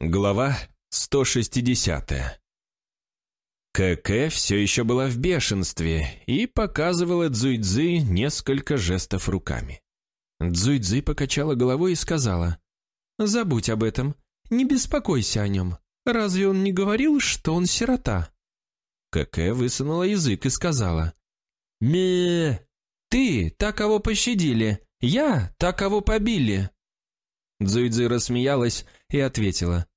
Глава 160 КК все еще была в бешенстве и показывала Цзуйцзы несколько жестов руками. Цзуйцзы покачала головой и сказала, «Забудь об этом, не беспокойся о нем. Разве он не говорил, что он сирота?» КК высунула язык и сказала, «Ме, ты, та, кого пощадили, я, та, кого побили». Цзуйцзы рассмеялась и ответила.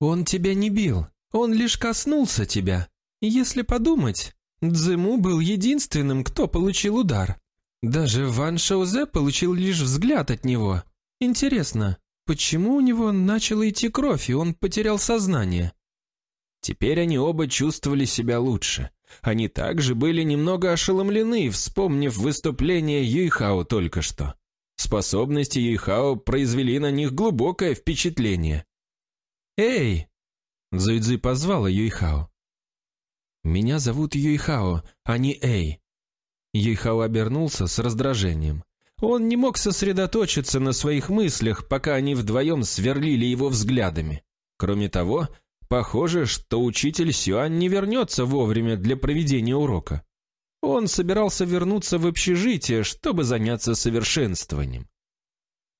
«Он тебя не бил, он лишь коснулся тебя. Если подумать, Цзыму был единственным, кто получил удар. Даже Ван Шаузе получил лишь взгляд от него. Интересно, почему у него начала идти кровь, и он потерял сознание?» Теперь они оба чувствовали себя лучше. Они также были немного ошеломлены, вспомнив выступление Юйхао только что. Способности Юйхао произвели на них глубокое впечатление. «Эй!» Цзуйцзы позвала Юйхао. «Меня зовут Юйхао, а не Эй». Юйхао обернулся с раздражением. Он не мог сосредоточиться на своих мыслях, пока они вдвоем сверлили его взглядами. Кроме того, похоже, что учитель Сюань не вернется вовремя для проведения урока. Он собирался вернуться в общежитие, чтобы заняться совершенствованием.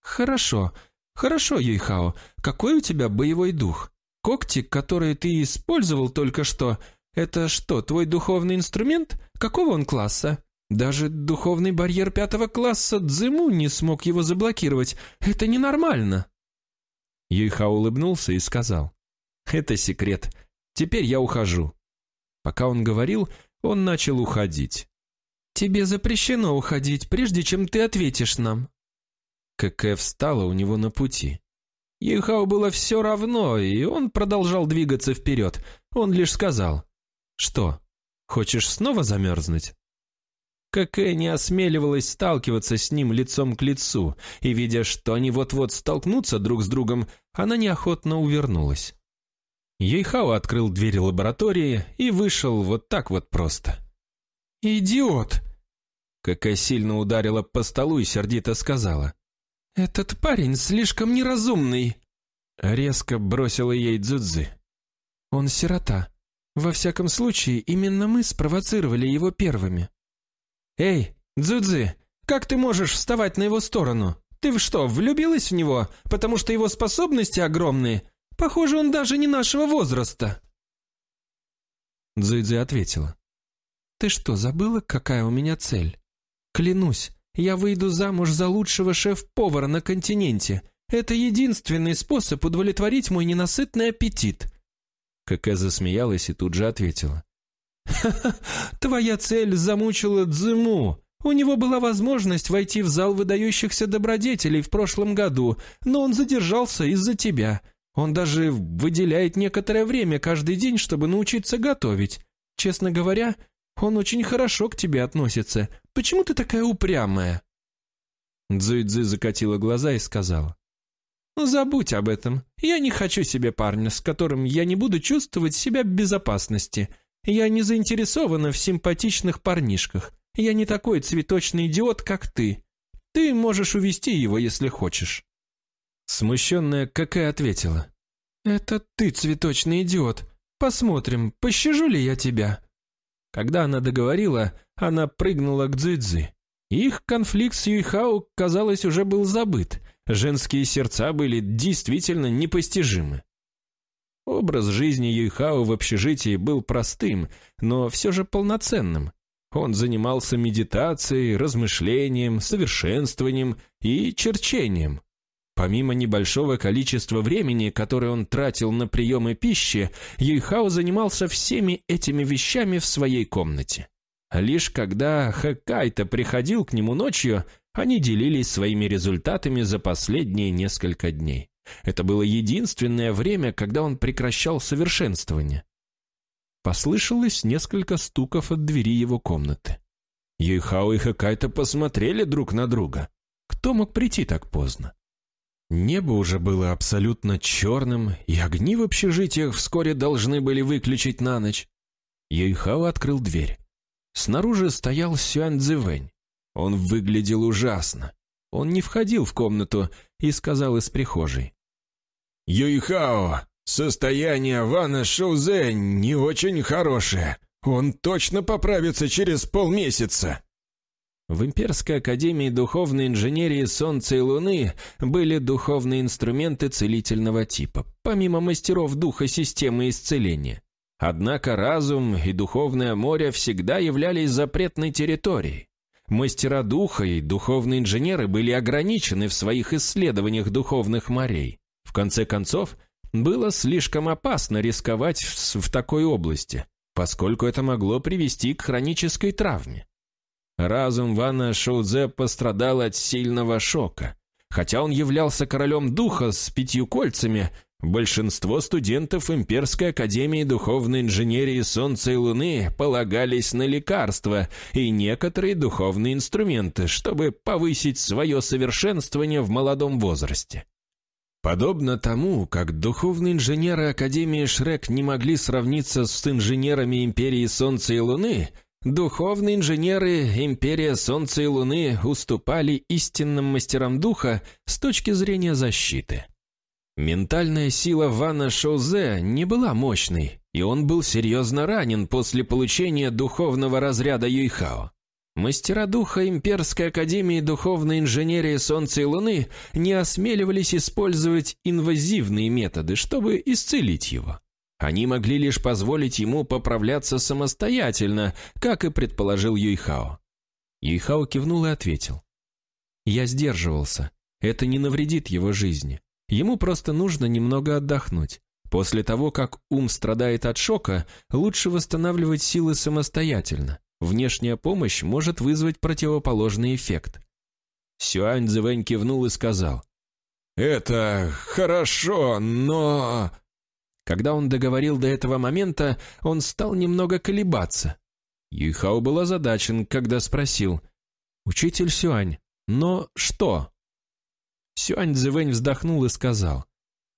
«Хорошо, хорошо, Юйхао. Какой у тебя боевой дух? Когти, которые ты использовал только что, это что, твой духовный инструмент? Какого он класса? Даже духовный барьер пятого класса Цзыму не смог его заблокировать. Это ненормально». Юйхао улыбнулся и сказал. «Это секрет. Теперь я ухожу». Пока он говорил, он начал уходить. «Тебе запрещено уходить, прежде чем ты ответишь нам». КК встала у него на пути. Ехау было все равно, и он продолжал двигаться вперед. Он лишь сказал, «Что, хочешь снова замерзнуть?» КК не осмеливалась сталкиваться с ним лицом к лицу, и, видя, что они вот-вот столкнутся друг с другом, она неохотно увернулась. Ейхао открыл дверь лаборатории и вышел вот так вот просто. «Идиот!» Какая сильно ударила по столу и сердито сказала. «Этот парень слишком неразумный!» Резко бросила ей Дзудзы. «Он сирота. Во всяком случае, именно мы спровоцировали его первыми». «Эй, Дзудзы, как ты можешь вставать на его сторону? Ты что, влюбилась в него, потому что его способности огромные, Похоже, он даже не нашего возраста». Дзуйдзи ответила. «Ты что, забыла, какая у меня цель? Клянусь, я выйду замуж за лучшего шеф-повара на континенте. Это единственный способ удовлетворить мой ненасытный аппетит». Какэ засмеялась и тут же ответила. «Ха-ха, твоя цель замучила Дзыму. У него была возможность войти в зал выдающихся добродетелей в прошлом году, но он задержался из-за тебя. Он даже выделяет некоторое время каждый день, чтобы научиться готовить. Честно говоря, он очень хорошо к тебе относится. Почему ты такая упрямая?» Цзуйцзы закатила глаза и сказала. «Забудь об этом. Я не хочу себе парня, с которым я не буду чувствовать себя в безопасности. Я не заинтересована в симпатичных парнишках. Я не такой цветочный идиот, как ты. Ты можешь увести его, если хочешь». Смущенная Какая ответила. «Это ты, цветочный идиот. Посмотрим, пощажу ли я тебя». Когда она договорила, она прыгнула к Цзюйцзы. Их конфликт с Юйхао, казалось, уже был забыт. Женские сердца были действительно непостижимы. Образ жизни Юйхао в общежитии был простым, но все же полноценным. Он занимался медитацией, размышлением, совершенствованием и черчением. Помимо небольшого количества времени, которое он тратил на приемы пищи, Юйхао занимался всеми этими вещами в своей комнате. Лишь когда Хэкайто приходил к нему ночью, они делились своими результатами за последние несколько дней. Это было единственное время, когда он прекращал совершенствование. Послышалось несколько стуков от двери его комнаты. Юйхао и Хэкайто посмотрели друг на друга. Кто мог прийти так поздно? Небо уже было абсолютно черным, и огни в общежитиях вскоре должны были выключить на ночь. Юйхао открыл дверь. Снаружи стоял Сюань Цзэвэнь. Он выглядел ужасно. Он не входил в комнату и сказал из прихожей. «Юйхао, состояние Вана Шоузе не очень хорошее. Он точно поправится через полмесяца». В Имперской Академии Духовной Инженерии Солнца и Луны были духовные инструменты целительного типа, помимо мастеров духа системы исцеления. Однако разум и духовное море всегда являлись запретной территорией. Мастера духа и духовные инженеры были ограничены в своих исследованиях духовных морей. В конце концов, было слишком опасно рисковать в, в такой области, поскольку это могло привести к хронической травме. Разум Вана Шоудзе пострадал от сильного шока. Хотя он являлся королем духа с пятью кольцами, большинство студентов Имперской Академии Духовной Инженерии Солнца и Луны полагались на лекарства и некоторые духовные инструменты, чтобы повысить свое совершенствование в молодом возрасте. Подобно тому, как духовные инженеры Академии Шрек не могли сравниться с инженерами Империи Солнца и Луны, Духовные инженеры Империя Солнца и Луны уступали истинным мастерам духа с точки зрения защиты. Ментальная сила Вана Шоузе не была мощной, и он был серьезно ранен после получения духовного разряда Юйхао. Мастера духа Имперской Академии Духовной Инженерии Солнца и Луны не осмеливались использовать инвазивные методы, чтобы исцелить его. Они могли лишь позволить ему поправляться самостоятельно, как и предположил Юйхао. Юйхао кивнул и ответил. «Я сдерживался. Это не навредит его жизни. Ему просто нужно немного отдохнуть. После того, как ум страдает от шока, лучше восстанавливать силы самостоятельно. Внешняя помощь может вызвать противоположный эффект». Сюань Цзэвэнь кивнул и сказал. «Это хорошо, но...» Когда он договорил до этого момента, он стал немного колебаться. Юйхао был озадачен, когда спросил, «Учитель Сюань, но что?» Сюань Цзэвэнь вздохнул и сказал,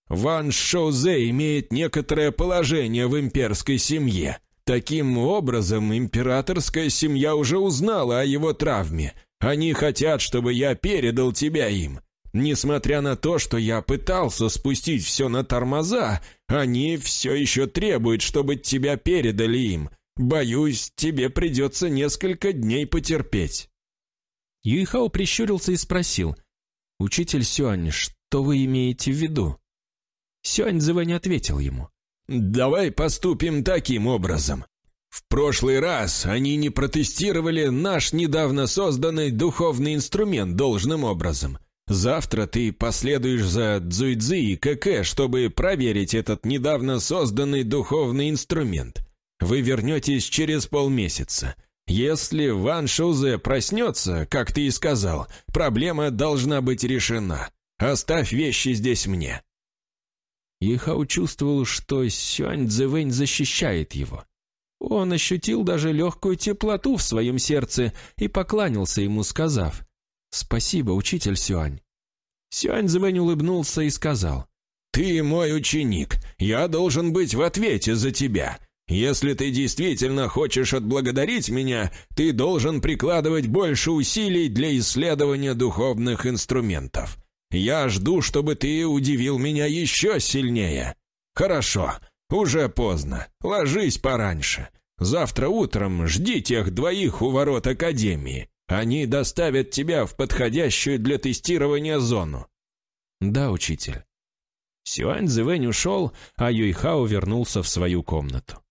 «Ван Шоузе имеет некоторое положение в имперской семье. Таким образом, императорская семья уже узнала о его травме. Они хотят, чтобы я передал тебя им. Несмотря на то, что я пытался спустить все на тормоза, они все еще требуют, чтобы тебя передали им. Боюсь, тебе придется несколько дней потерпеть». Юйхао прищурился и спросил, «Учитель Сюань, что вы имеете в виду?» Сюань Цзэвэнь ответил ему, «Давай поступим таким образом. В прошлый раз они не протестировали наш недавно созданный духовный инструмент должным образом. Завтра ты последуешь за Цзуйцзи и КК, чтобы проверить этот недавно созданный духовный инструмент. Вы вернетесь через полмесяца. Если Ван Шузе проснется, как ты и сказал, проблема должна быть решена. Оставь вещи здесь мне». Ихау чувствовал, что Сюань Цзэвэнь защищает его. Он ощутил даже легкую теплоту в своем сердце и покланялся ему, сказав, «Спасибо, учитель Сюань». Сюань Зэмэнь улыбнулся и сказал, «Ты мой ученик, я должен быть в ответе за тебя. Если ты действительно хочешь отблагодарить меня, ты должен прикладывать больше усилий для исследования духовных инструментов. Я жду, чтобы ты удивил меня еще сильнее. Хорошо, уже поздно, ложись пораньше. Завтра утром жди тех двоих у ворот Академии. Они доставят тебя в подходящую для тестирования зону». «Да, учитель». Сюань Зивэнь ушел, а Юйхао вернулся в свою комнату.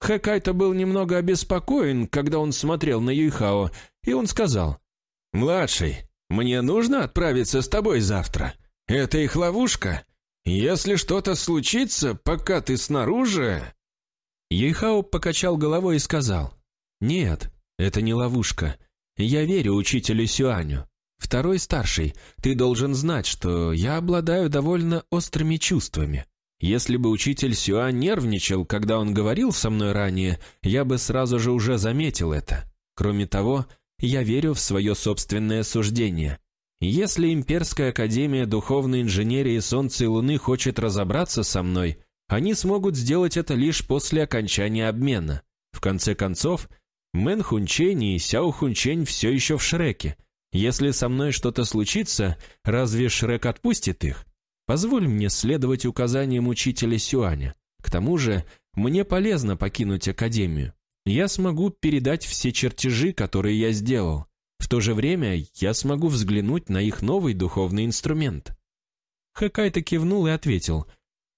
Хэкайто был немного обеспокоен, когда он смотрел на Юйхао, и он сказал, «Младший, мне нужно отправиться с тобой завтра. Это их ловушка. Если что-то случится, пока ты снаружи...» Юйхао покачал головой и сказал, «Нет, это не ловушка. Я верю учителю Сюаню. Второй старший, ты должен знать, что я обладаю довольно острыми чувствами. Если бы учитель Сюань нервничал, когда он говорил со мной ранее, я бы сразу же уже заметил это. Кроме того, я верю в свое собственное суждение. Если Имперская Академия Духовной Инженерии Солнца и Луны хочет разобраться со мной, они смогут сделать это лишь после окончания обмена. В конце концов, Мэн Хунчень и Сяо Хунчень все еще в Шреке. Если со мной что-то случится, разве Шрек отпустит их? Позволь мне следовать указаниям учителя Сюаня. К тому же, мне полезно покинуть Академию. Я смогу передать все чертежи, которые я сделал. В то же время я смогу взглянуть на их новый духовный инструмент». Хакайто кивнул и ответил.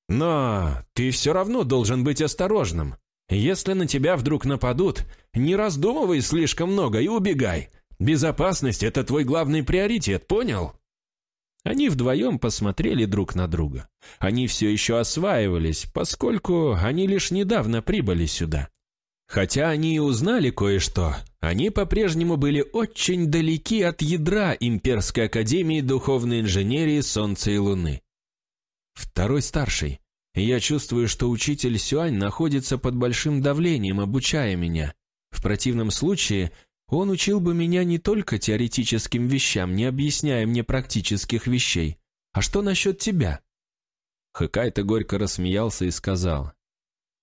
«Но ты все равно должен быть осторожным. Если на тебя вдруг нападут, не раздумывай слишком много и убегай. Безопасность — это твой главный приоритет, понял?» Они вдвоем посмотрели друг на друга. Они все еще осваивались, поскольку они лишь недавно прибыли сюда. Хотя они и узнали кое-что, они по-прежнему были очень далеки от ядра Имперской Академии Духовной Инженерии Солнца и Луны. Второй старший. Я чувствую, что учитель Сюань находится под большим давлением, обучая меня. В противном случае он учил бы меня не только теоретическим вещам, не объясняя мне практических вещей. А что насчет тебя?» Хакайто горько рассмеялся и сказал.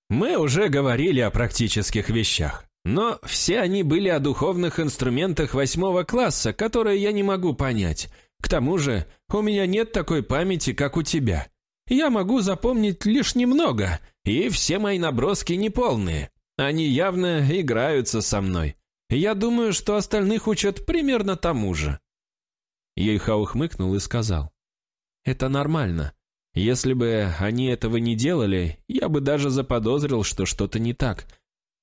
«Мы уже говорили о практических вещах, но все они были о духовных инструментах восьмого класса, которые я не могу понять. К тому же у меня нет такой памяти, как у тебя. Я могу запомнить лишь немного, и все мои наброски неполные. Они явно играются со мной. Я думаю, что остальных учат примерно тому же». Ейхау хмыкнул и сказал. «Это нормально. Если бы они этого не делали, я бы даже заподозрил, что что-то не так.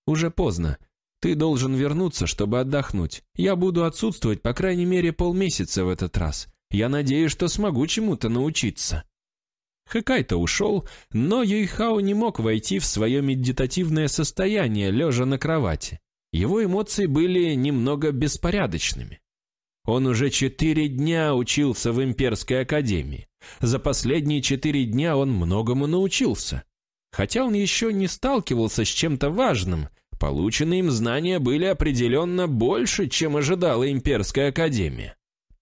Уже поздно. Ты должен вернуться, чтобы отдохнуть. Я буду отсутствовать по крайней мере полмесяца в этот раз. Я надеюсь, что смогу чему-то научиться». Хэкайто ушел, но Юйхао не мог войти в свое медитативное состояние, лежа на кровати. Его эмоции были немного беспорядочными. Он уже четыре дня учился в Имперской Академии. За последние четыре дня он многому научился. Хотя он еще не сталкивался с чем-то важным, полученные им знания были определенно больше, чем ожидала Имперская Академия.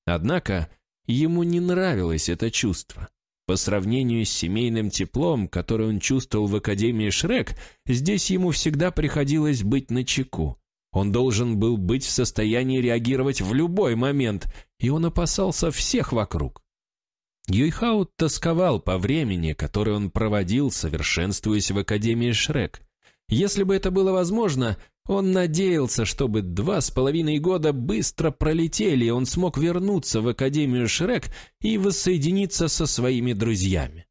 Однако ему не нравилось это чувство. По сравнению с семейным теплом, которое он чувствовал в Академии Шрек, здесь ему всегда приходилось быть начеку. Он должен был быть в состоянии реагировать в любой момент, и он опасался всех вокруг. Юйхаут тосковал по времени, которое он проводил, совершенствуясь в Академии Шрек. Если бы это было возможно, он надеялся, чтобы два с половиной года быстро пролетели, и он смог вернуться в Академию Шрек и воссоединиться со своими друзьями.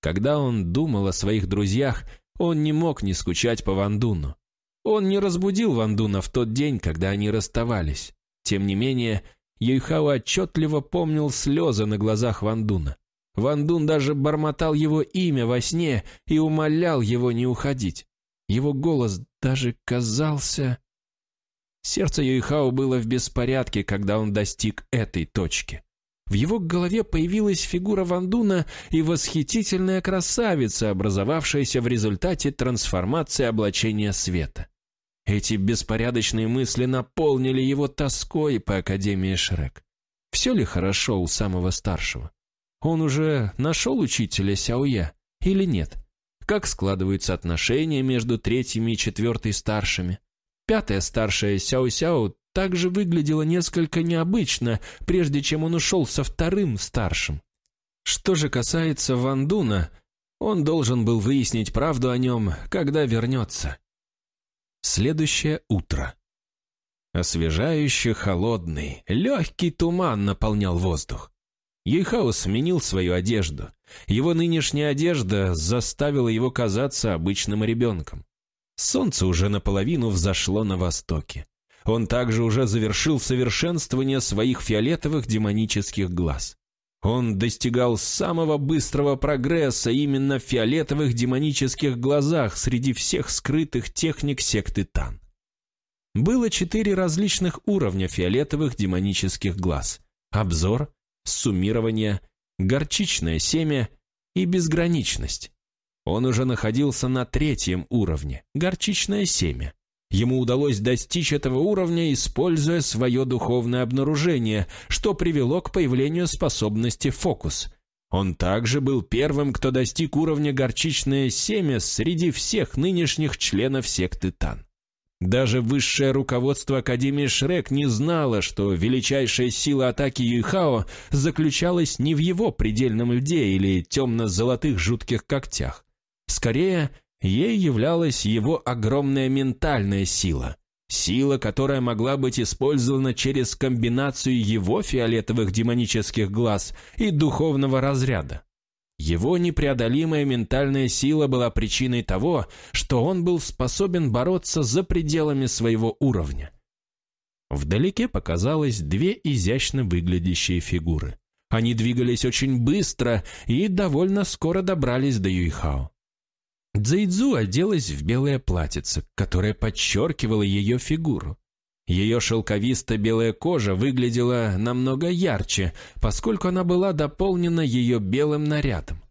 Когда он думал о своих друзьях, он не мог не скучать по Вандуну. Он не разбудил Вандуна в тот день, когда они расставались. Тем не менее, Юйхао отчетливо помнил слезы на глазах Вандуна. Вандун даже бормотал его имя во сне и умолял его не уходить. Его голос даже казался... Сердце Юйхао было в беспорядке, когда он достиг этой точки. В его голове появилась фигура Вандуна и восхитительная красавица, образовавшаяся в результате трансформации облачения света. Эти беспорядочные мысли наполнили его тоской по Академии Шрек. Все ли хорошо у самого старшего? Он уже нашел учителя Сяоя или нет? Как складываются отношения между третьими и четвертой старшими? Пятая старшая Сяо-Сяо также выглядела несколько необычно, прежде чем он ушел со вторым старшим. Что же касается Вандуна, он должен был выяснить правду о нем, когда вернется. Следующее утро. Освежающе холодный, легкий туман наполнял воздух. Ейхао сменил свою одежду. Его нынешняя одежда заставила его казаться обычным ребенком. Солнце уже наполовину взошло на востоке. Он также уже завершил совершенствование своих фиолетовых демонических глаз. Он достигал самого быстрого прогресса именно в фиолетовых демонических глазах среди всех скрытых техник секты Тан. Было четыре различных уровня фиолетовых демонических глаз. Обзор, суммирование, горчичное семя и безграничность. Он уже находился на третьем уровне, горчичное семя. Ему удалось достичь этого уровня, используя свое духовное обнаружение, что привело к появлению способности фокус. Он также был первым, кто достиг уровня горчичное семя среди всех нынешних членов секты Тан. Даже высшее руководство Академии Шрек не знало, что величайшая сила атаки Юйхао заключалась не в его предельном льде или темно-золотых жутких когтях. Скорее, ей являлась его огромная ментальная сила. Сила, которая могла быть использована через комбинацию его фиолетовых демонических глаз и духовного разряда. Его непреодолимая ментальная сила была причиной того, что он был способен бороться за пределами своего уровня. Вдалеке показалось две изящно выглядящие фигуры. Они двигались очень быстро и довольно скоро добрались до Юйхао. Цзэйдзу оделась в белое платьице, которое подчеркивало ее фигуру. Ее шелковисто-белая кожа выглядела намного ярче, поскольку она была дополнена ее белым нарядом.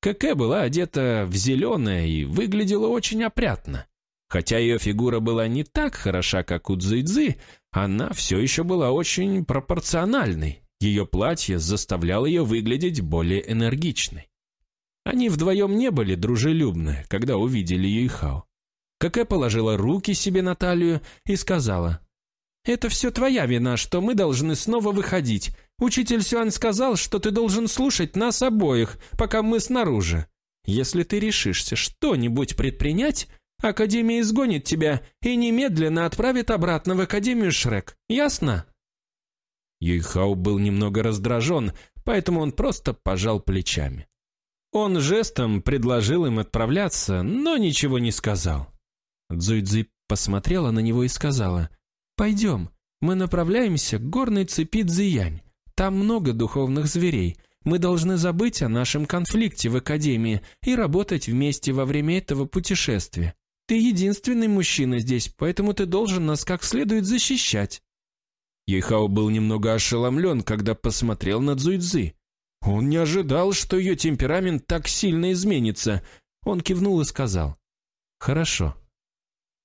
Кэкэ была одета в зеленое и выглядела очень опрятно. Хотя ее фигура была не так хороша, как у Цзэйцзы, она все еще была очень пропорциональной. Ее платье заставляло ее выглядеть более энергичной. Они вдвоем не были дружелюбны, когда увидели Юйхао. Кэкэ положила руки себе на талию и сказала, «Это все твоя вина, что мы должны снова выходить. Учитель Сюан сказал, что ты должен слушать нас обоих, пока мы снаружи. Если ты решишься что-нибудь предпринять, Академия изгонит тебя и немедленно отправит обратно в Академию Шрек. Ясно?» Юйхао был немного раздражен, поэтому он просто пожал плечами. Он жестом предложил им отправляться, но ничего не сказал. Цзуйцзи посмотрела на него и сказала, «Пойдем, мы направляемся к горной цепи Цзиянь. Там много духовных зверей. Мы должны забыть о нашем конфликте в Академии и работать вместе во время этого путешествия. Ты единственный мужчина здесь, поэтому ты должен нас как следует защищать». Ейхао был немного ошеломлен, когда посмотрел на Цзуйцзы. Он не ожидал, что ее темперамент так сильно изменится. Он кивнул и сказал, «Хорошо».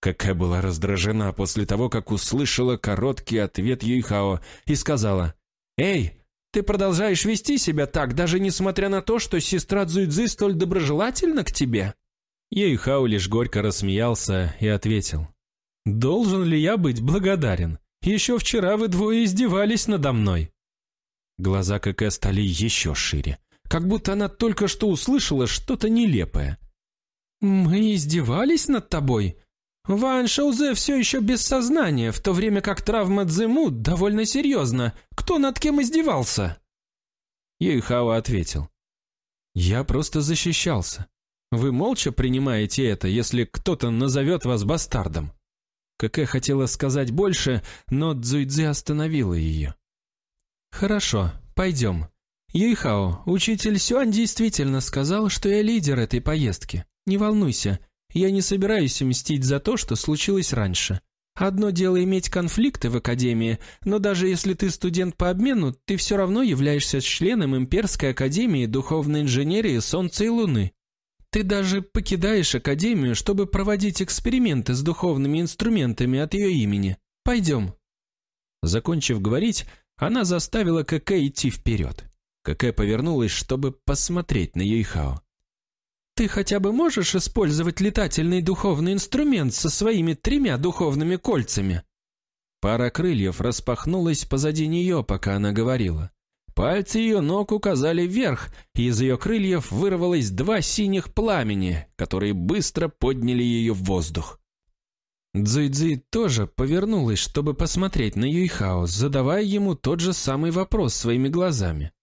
Какая была раздражена после того, как услышала короткий ответ Юйхао и сказала, «Эй, ты продолжаешь вести себя так, даже несмотря на то, что сестра Цзуйцзы столь доброжелательна к тебе?» Юйхао лишь горько рассмеялся и ответил, «Должен ли я быть благодарен? Еще вчера вы двое издевались надо мной». Глаза КК стали еще шире, как будто она только что услышала что-то нелепое. «Мы издевались над тобой? Ван Шаузе все еще без сознания, в то время как травма Цзэму довольно серьезна. Кто над кем издевался?» Юйхао ответил. «Я просто защищался. Вы молча принимаете это, если кто-то назовет вас бастардом?» КК хотела сказать больше, но Цзуйцзи остановила ее. «Хорошо, пойдем. Юйхао, учитель Сюань действительно сказал, что я лидер этой поездки. Не волнуйся, я не собираюсь мстить за то, что случилось раньше. Одно дело иметь конфликты в Академии, но даже если ты студент по обмену, ты все равно являешься членом Имперской Академии Духовной Инженерии Солнца и Луны. Ты даже покидаешь Академию, чтобы проводить эксперименты с духовными инструментами от ее имени. Пойдем». Закончив говорить, она заставила КК идти вперед. КК повернулась, чтобы посмотреть на Юйхао. «Ты хотя бы можешь использовать летательный духовный инструмент со своими тремя духовными кольцами?» Пара крыльев распахнулась позади нее, пока она говорила. Пальцы ее ног указали вверх, и из ее крыльев вырвалось два синих пламени, которые быстро подняли ее в воздух. Цзуйцзи тоже повернулась, чтобы посмотреть на Юйхао, задавая ему тот же самый вопрос своими глазами.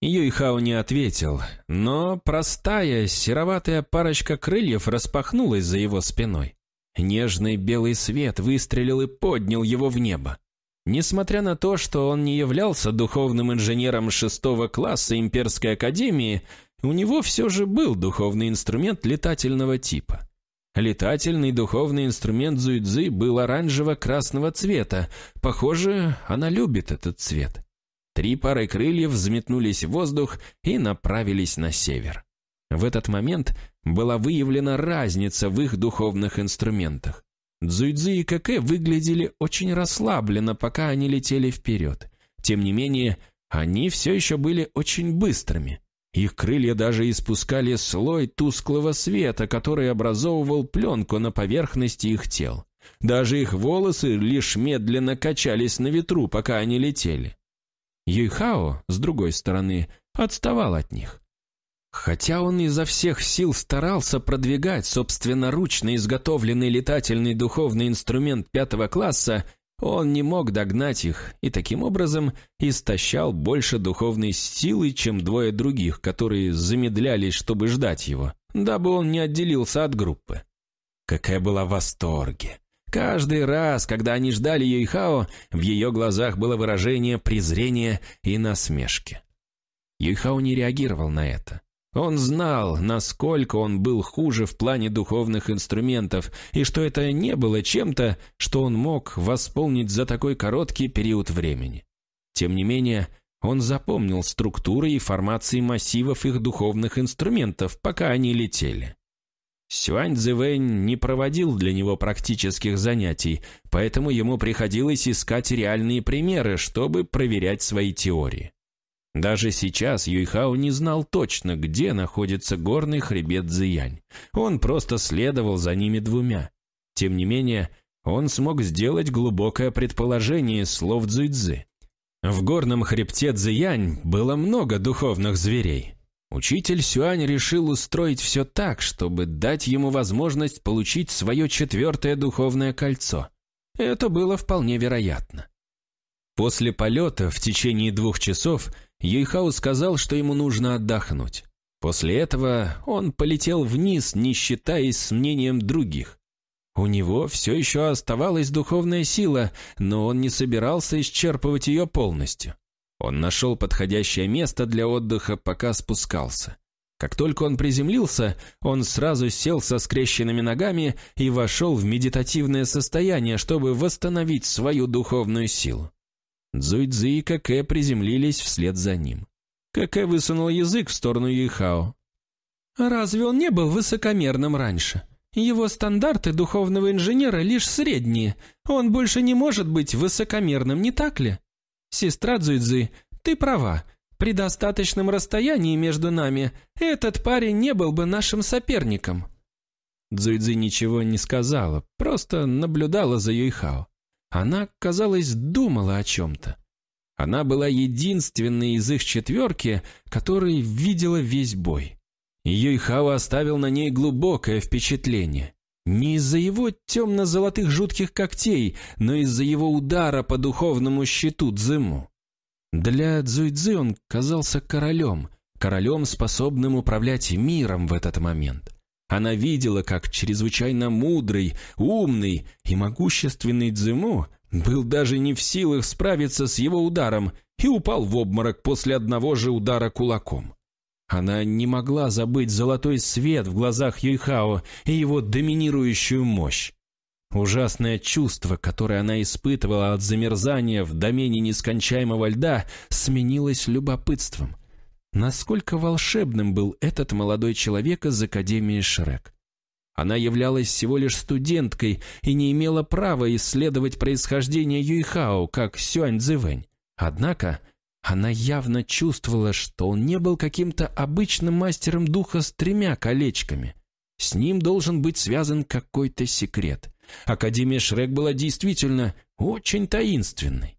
Юйхао не ответил, но простая сероватая парочка крыльев распахнулась за его спиной. Нежный белый свет выстрелил и поднял его в небо. Несмотря на то, что он не являлся духовным инженером шестого класса Имперской Академии, у него все же был духовный инструмент летательного типа. Летательный духовный инструмент Зуйцзы был оранжево-красного цвета. Похоже, она любит этот цвет. Три пары крыльев взметнулись в воздух и направились на север. В этот момент была выявлена разница в их духовных инструментах. Цзуйцзы и Кэкэ выглядели очень расслабленно, пока они летели вперед. Тем не менее, они все еще были очень быстрыми. Их крылья даже испускали слой тусклого света, который образовывал пленку на поверхности их тел. Даже их волосы лишь медленно качались на ветру, пока они летели. Юйхао, с другой стороны, отставал от них. Хотя он изо всех сил старался продвигать собственноручно изготовленный летательный духовный инструмент пятого класса, он не мог догнать их и таким образом истощал больше духовной силы, чем двое других, которые замедлялись, чтобы ждать его, дабы он не отделился от группы. Какая была в восторге! Каждый раз, когда они ждали Юйхао, в ее глазах было выражение презрения и насмешки. Юйхао не реагировал на это. Он знал, насколько он был хуже в плане духовных инструментов, и что это не было чем-то, что он мог восполнить за такой короткий период времени. Тем не менее, он запомнил структуры и формации массивов их духовных инструментов, пока они летели. Сюань Цзэвэнь не проводил для него практических занятий, поэтому ему приходилось искать реальные примеры, чтобы проверять свои теории. Даже сейчас Юйхао не знал точно, где находится горный хребет Зиянь. Он просто следовал за ними двумя. Тем не менее, он смог сделать глубокое предположение слов Цзуйцзы. В горном хребте Цзиянь было много духовных зверей. Учитель Сюань решил устроить все так, чтобы дать ему возможность получить свое четвертое духовное кольцо. Это было вполне вероятно. После полета в течение двух часов – Юйхао сказал, что ему нужно отдохнуть. После этого он полетел вниз, не считаясь с мнением других. У него все еще оставалась духовная сила, но он не собирался исчерпывать ее полностью. Он нашел подходящее место для отдыха, пока спускался. Как только он приземлился, он сразу сел со скрещенными ногами и вошел в медитативное состояние, чтобы восстановить свою духовную силу. Цзуйцзы и Какэ приземлились вслед за ним. Какэ высунул язык в сторону Юйхао. «Разве он не был высокомерным раньше? Его стандарты духовного инженера лишь средние. Он больше не может быть высокомерным, не так ли? Сестра Цзуйцзы, ты права. При достаточном расстоянии между нами этот парень не был бы нашим соперником». Цзуйцзы ничего не сказала, просто наблюдала за Юйхао. Она, казалось, думала о чем-то. Она была единственной из их четверки, которой видела весь бой. Юйхао оставил на ней глубокое впечатление. Не из-за его темно-золотых жутких когтей, но из-за его удара по духовному щиту Цзыму. Для Цзуйцзы он казался королем, королем, способным управлять миром в этот момент. Она видела, как чрезвычайно мудрый, умный и могущественный Дзиму был даже не в силах справиться с его ударом и упал в обморок после одного же удара кулаком. Она не могла забыть золотой свет в глазах Юйхао и его доминирующую мощь. Ужасное чувство, которое она испытывала от замерзания в домене нескончаемого льда, сменилось любопытством – Насколько волшебным был этот молодой человек из Академии Шрек. Она являлась всего лишь студенткой и не имела права исследовать происхождение Юйхао, как Сюань Цзэвэнь. Однако она явно чувствовала, что он не был каким-то обычным мастером духа с тремя колечками. С ним должен быть связан какой-то секрет. Академия Шрек была действительно очень таинственной.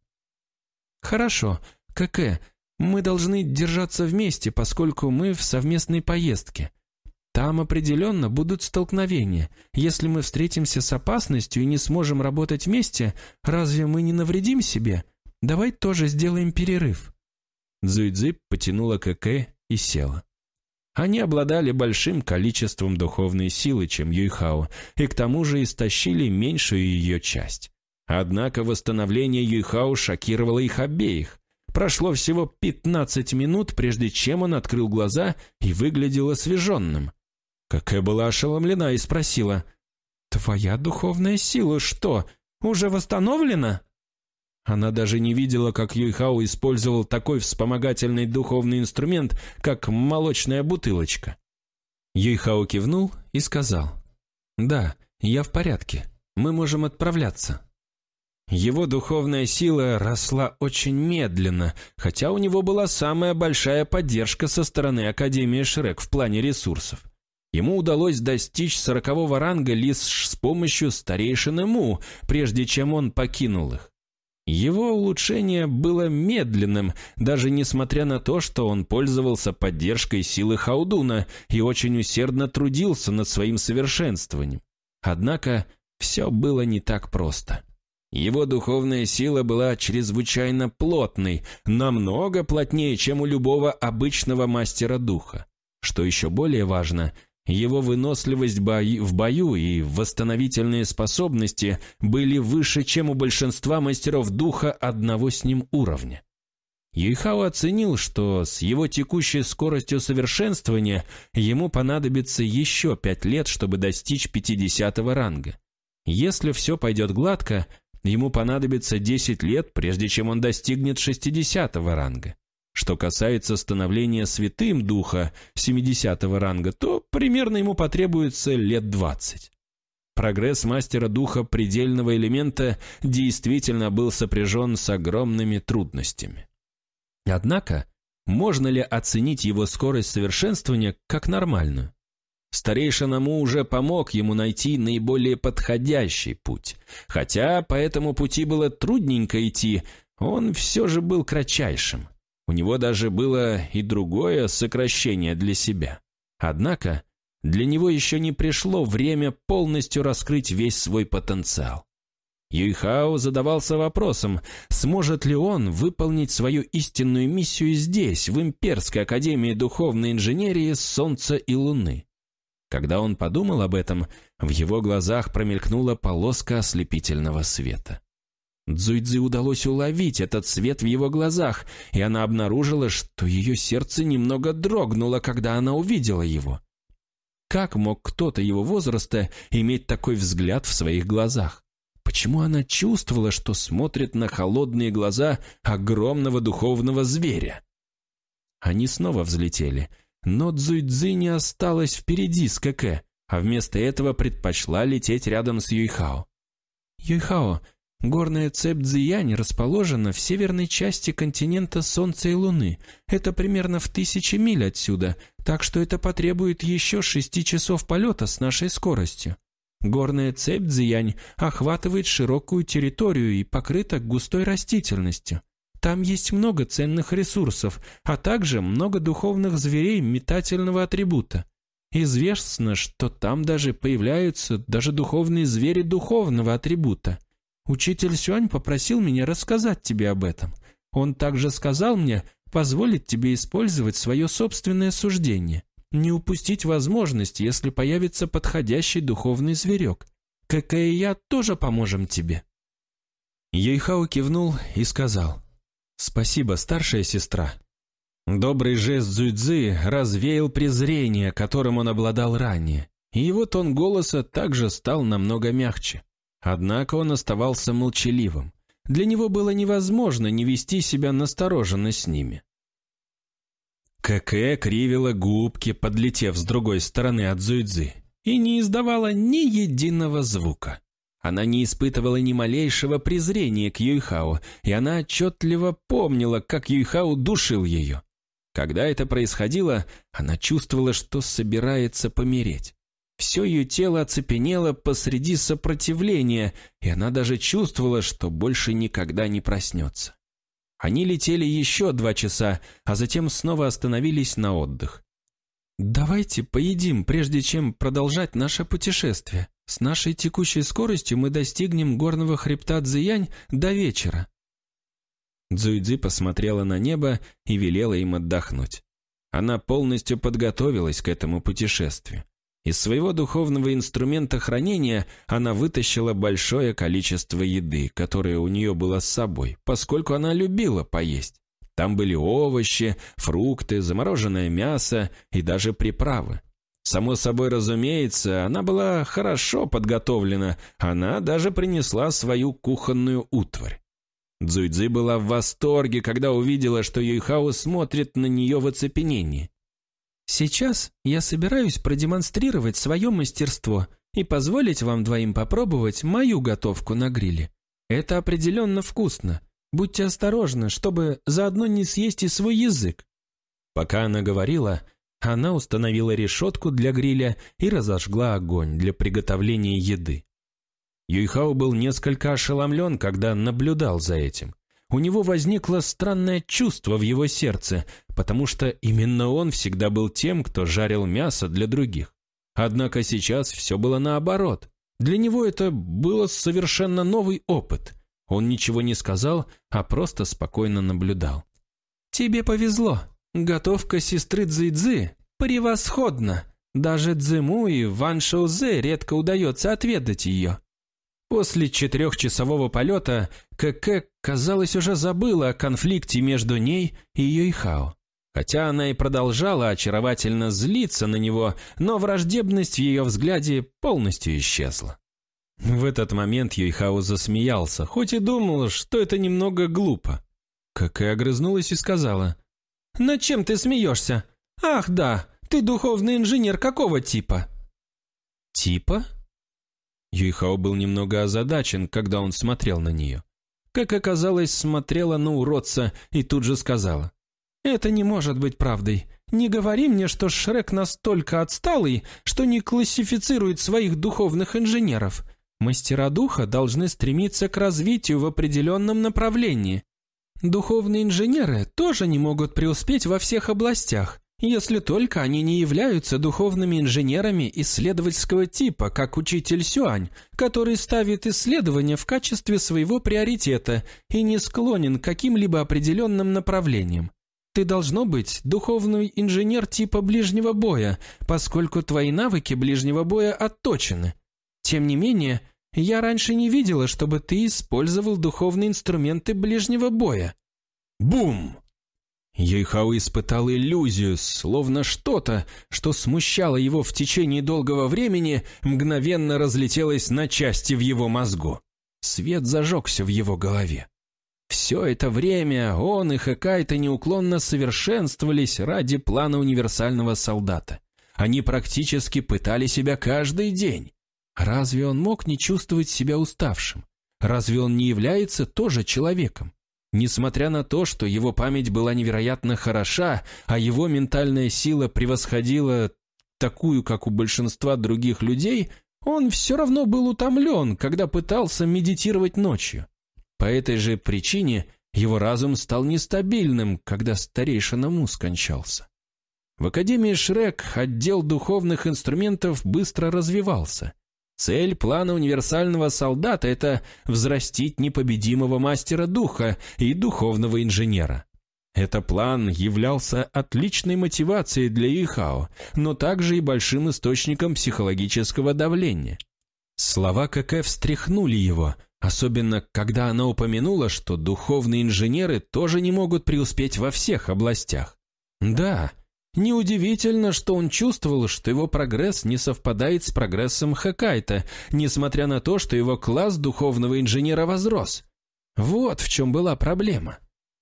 «Хорошо, Кэкэ, мы должны держаться вместе, поскольку мы в совместной поездке. Там определенно будут столкновения. Если мы встретимся с опасностью и не сможем работать вместе, разве мы не навредим себе? Давай тоже сделаем перерыв». Цзуйцзы потянула КК и села. Они обладали большим количеством духовной силы, чем Юйхао, и к тому же истощили меньшую ее часть. Однако восстановление Юйхао шокировало их обеих. Прошло всего 15 минут, прежде чем он открыл глаза и выглядел освеженным. Какая была ошеломлена и спросила, «Твоя духовная сила что, уже восстановлена?» Она даже не видела, как Юйхао использовал такой вспомогательный духовный инструмент, как молочная бутылочка. Юйхао кивнул и сказал, «Да, я в порядке, мы можем отправляться». Его духовная сила росла очень медленно, хотя у него была самая большая поддержка со стороны Академии Шрек в плане ресурсов. Ему удалось достичь сорокового ранга лишь с помощью старейшины Му, прежде чем он покинул их. Его улучшение было медленным, даже несмотря на то, что он пользовался поддержкой силы Хаудуна и очень усердно трудился над своим совершенствованием. Однако все было не так просто. Его духовная сила была чрезвычайно плотной, намного плотнее, чем у любого обычного мастера духа. Что еще более важно – его выносливость в бою и восстановительные способности были выше, чем у большинства мастеров духа одного с ним уровня. Юйхао оценил, что с его текущей скоростью совершенствования ему понадобится еще пять лет, чтобы достичь 50 ранга. Если все пойдет гладко, ему понадобится 10 лет, прежде чем он достигнет 60 ранга. Что касается становления святым духа 70 ранга, то примерно ему потребуется лет 20. Прогресс мастера духа предельного элемента действительно был сопряжен с огромными трудностями. Однако, можно ли оценить его скорость совершенствования как нормальную? Старейшина Му уже помог ему найти наиболее подходящий путь. Хотя по этому пути было трудненько идти, он все же был кратчайшим. У него даже было и другое сокращение для себя. Однако для него еще не пришло время полностью раскрыть весь свой потенциал. Юйхао задавался вопросом, сможет ли он выполнить свою истинную миссию здесь, в Имперской Академии Духовной Инженерии Солнца и Луны. Когда он подумал об этом, в его глазах промелькнула полоска ослепительного света. Цзуйцзы удалось уловить этот свет в его глазах, и она обнаружила, что ее сердце немного дрогнуло, когда она увидела его. Как мог кто-то его возраста иметь такой взгляд в своих глазах? Почему она чувствовала, что смотрит на холодные глаза огромного духовного зверя? Они снова взлетели, но Цзуйцзы не осталась впереди с КК, а вместо этого предпочла лететь рядом с Юйхао. «Юйхао, Горная цепь Цзиянь расположена в северной части континента Солнца и Луны. Это примерно в тысячи миль отсюда, так что это потребует еще шести часов полета с нашей скоростью. Горная цепь Цзиянь охватывает широкую территорию и покрыта густой растительностью. Там есть много ценных ресурсов, а также много духовных зверей метательного атрибута. Известно, что там даже появляются даже духовные звери духовного атрибута – Учитель Сюань попросил меня рассказать тебе об этом. Он также сказал мне позволить тебе использовать свое собственное суждение, не упустить возможность, если появится подходящий духовный зверек. Как и я тоже поможем тебе». Ейхао кивнул и сказал, «Спасибо, старшая сестра». Добрый жест Цзуйцзы развеял презрение, которым он обладал ранее, и его тон голоса также стал намного мягче. Однако он оставался молчаливым. Для него было невозможно не вести себя настороженно с ними. КК кривила губки, подлетев с другой стороны от Зуйцзы, и не издавала ни единого звука. Она не испытывала ни малейшего презрения к Юйхао, и она отчетливо помнила, как Юйхао душил ее. Когда это происходило, она чувствовала, что собирается помереть. Все ее тело оцепенело посреди сопротивления, и она даже чувствовала, что больше никогда не проснется. Они летели еще два часа, а затем снова остановились на отдых. «Давайте поедим, прежде чем продолжать наше путешествие. С нашей текущей скоростью мы достигнем горного хребта Цзиянь до вечера». Цзуйцзи посмотрела на небо и велела им отдохнуть. Она полностью подготовилась к этому путешествию. Из своего духовного инструмента хранения она вытащила большое количество еды, которое у нее было с собой, поскольку она любила поесть. Там были овощи, фрукты, замороженное мясо и даже приправы. Само собой разумеется, она была хорошо подготовлена, она даже принесла свою кухонную утварь. Цзуйцзы была в восторге, когда увидела, что Юйхао смотрит на нее в оцепенении. Сейчас я собираюсь продемонстрировать свое мастерство и позволить вам двоим попробовать мою готовку на гриле. Это определенно вкусно. Будьте осторожны, чтобы заодно не съесть и свой язык». Пока она говорила, Она установила решетку для гриля и разожгла огонь для приготовления еды. Юйхао был несколько ошеломлен, когда наблюдал за этим. У него возникло странное чувство в его сердце, потому что именно он всегда был тем, кто жарил мясо для других. Однако сейчас все было наоборот. Для него это было совершенно новый опыт. Он ничего не сказал, а просто спокойно наблюдал. «Тебе повезло. Готовка сестры Цзэйцзы превосходна. Даже Цзэму и Ван Шоузе редко удается отведать ее». После четырехчасового полета КК, казалось, уже забыла о конфликте между ней и Юйхао. Хотя она и продолжала очаровательно злиться на него, но враждебность в ее взгляде полностью исчезла. В этот момент Юйхао засмеялся, хоть и думал, что это немного глупо. КК огрызнулась и сказала, «Над чем ты смеешься? Ах, да, ты духовный инженер какого типа?» «Типа?» Юйхао был немного озадачен, когда он смотрел на нее. Как оказалось, смотрела на уродца и тут же сказала. «Это не может быть правдой. Не говори мне, что Шрек настолько отсталый, что не классифицирует своих духовных инженеров. Мастера духа должны стремиться к развитию в определенном направлении. Духовные инженеры тоже не могут преуспеть во всех областях если только они не являются духовными инженерами исследовательского типа, как учитель Сюань, который ставит исследования в качестве своего приоритета и не склонен к каким-либо определенным направлениям. Ты должно быть духовный инженер типа ближнего боя, поскольку твои навыки ближнего боя отточены. Тем не менее, я раньше не видела, чтобы ты использовал духовные инструменты ближнего боя. Бум! Юйхао испытал иллюзию, словно что-то, что смущало его в течение долгого времени, мгновенно разлетелось на части в его мозгу. Свет зажегся в его голове. Все это время он и Хакайта неуклонно совершенствовались ради плана универсального солдата. Они практически пытали себя каждый день. Разве он мог не чувствовать себя уставшим? Разве он не является тоже человеком? Несмотря на то, что его память была невероятно хороша, а его ментальная сила превосходила такую, как у большинства других людей, он все равно был утомлен, когда пытался медитировать ночью. По этой же причине его разум стал нестабильным, когда старейшина Му скончался. В Академии Шрек отдел духовных инструментов быстро развивался. Цель плана универсального солдата – это взрастить непобедимого мастера духа и духовного инженера. Этот план являлся отличной мотивацией для Ихао, но также и большим источником психологического давления. Слова КК встряхнули его, особенно когда она упомянула, что духовные инженеры тоже не могут преуспеть во всех областях. Да, Неудивительно, что он чувствовал, что его прогресс не совпадает с прогрессом Хакайта, несмотря на то, что его класс духовного инженера возрос. Вот в чем была проблема.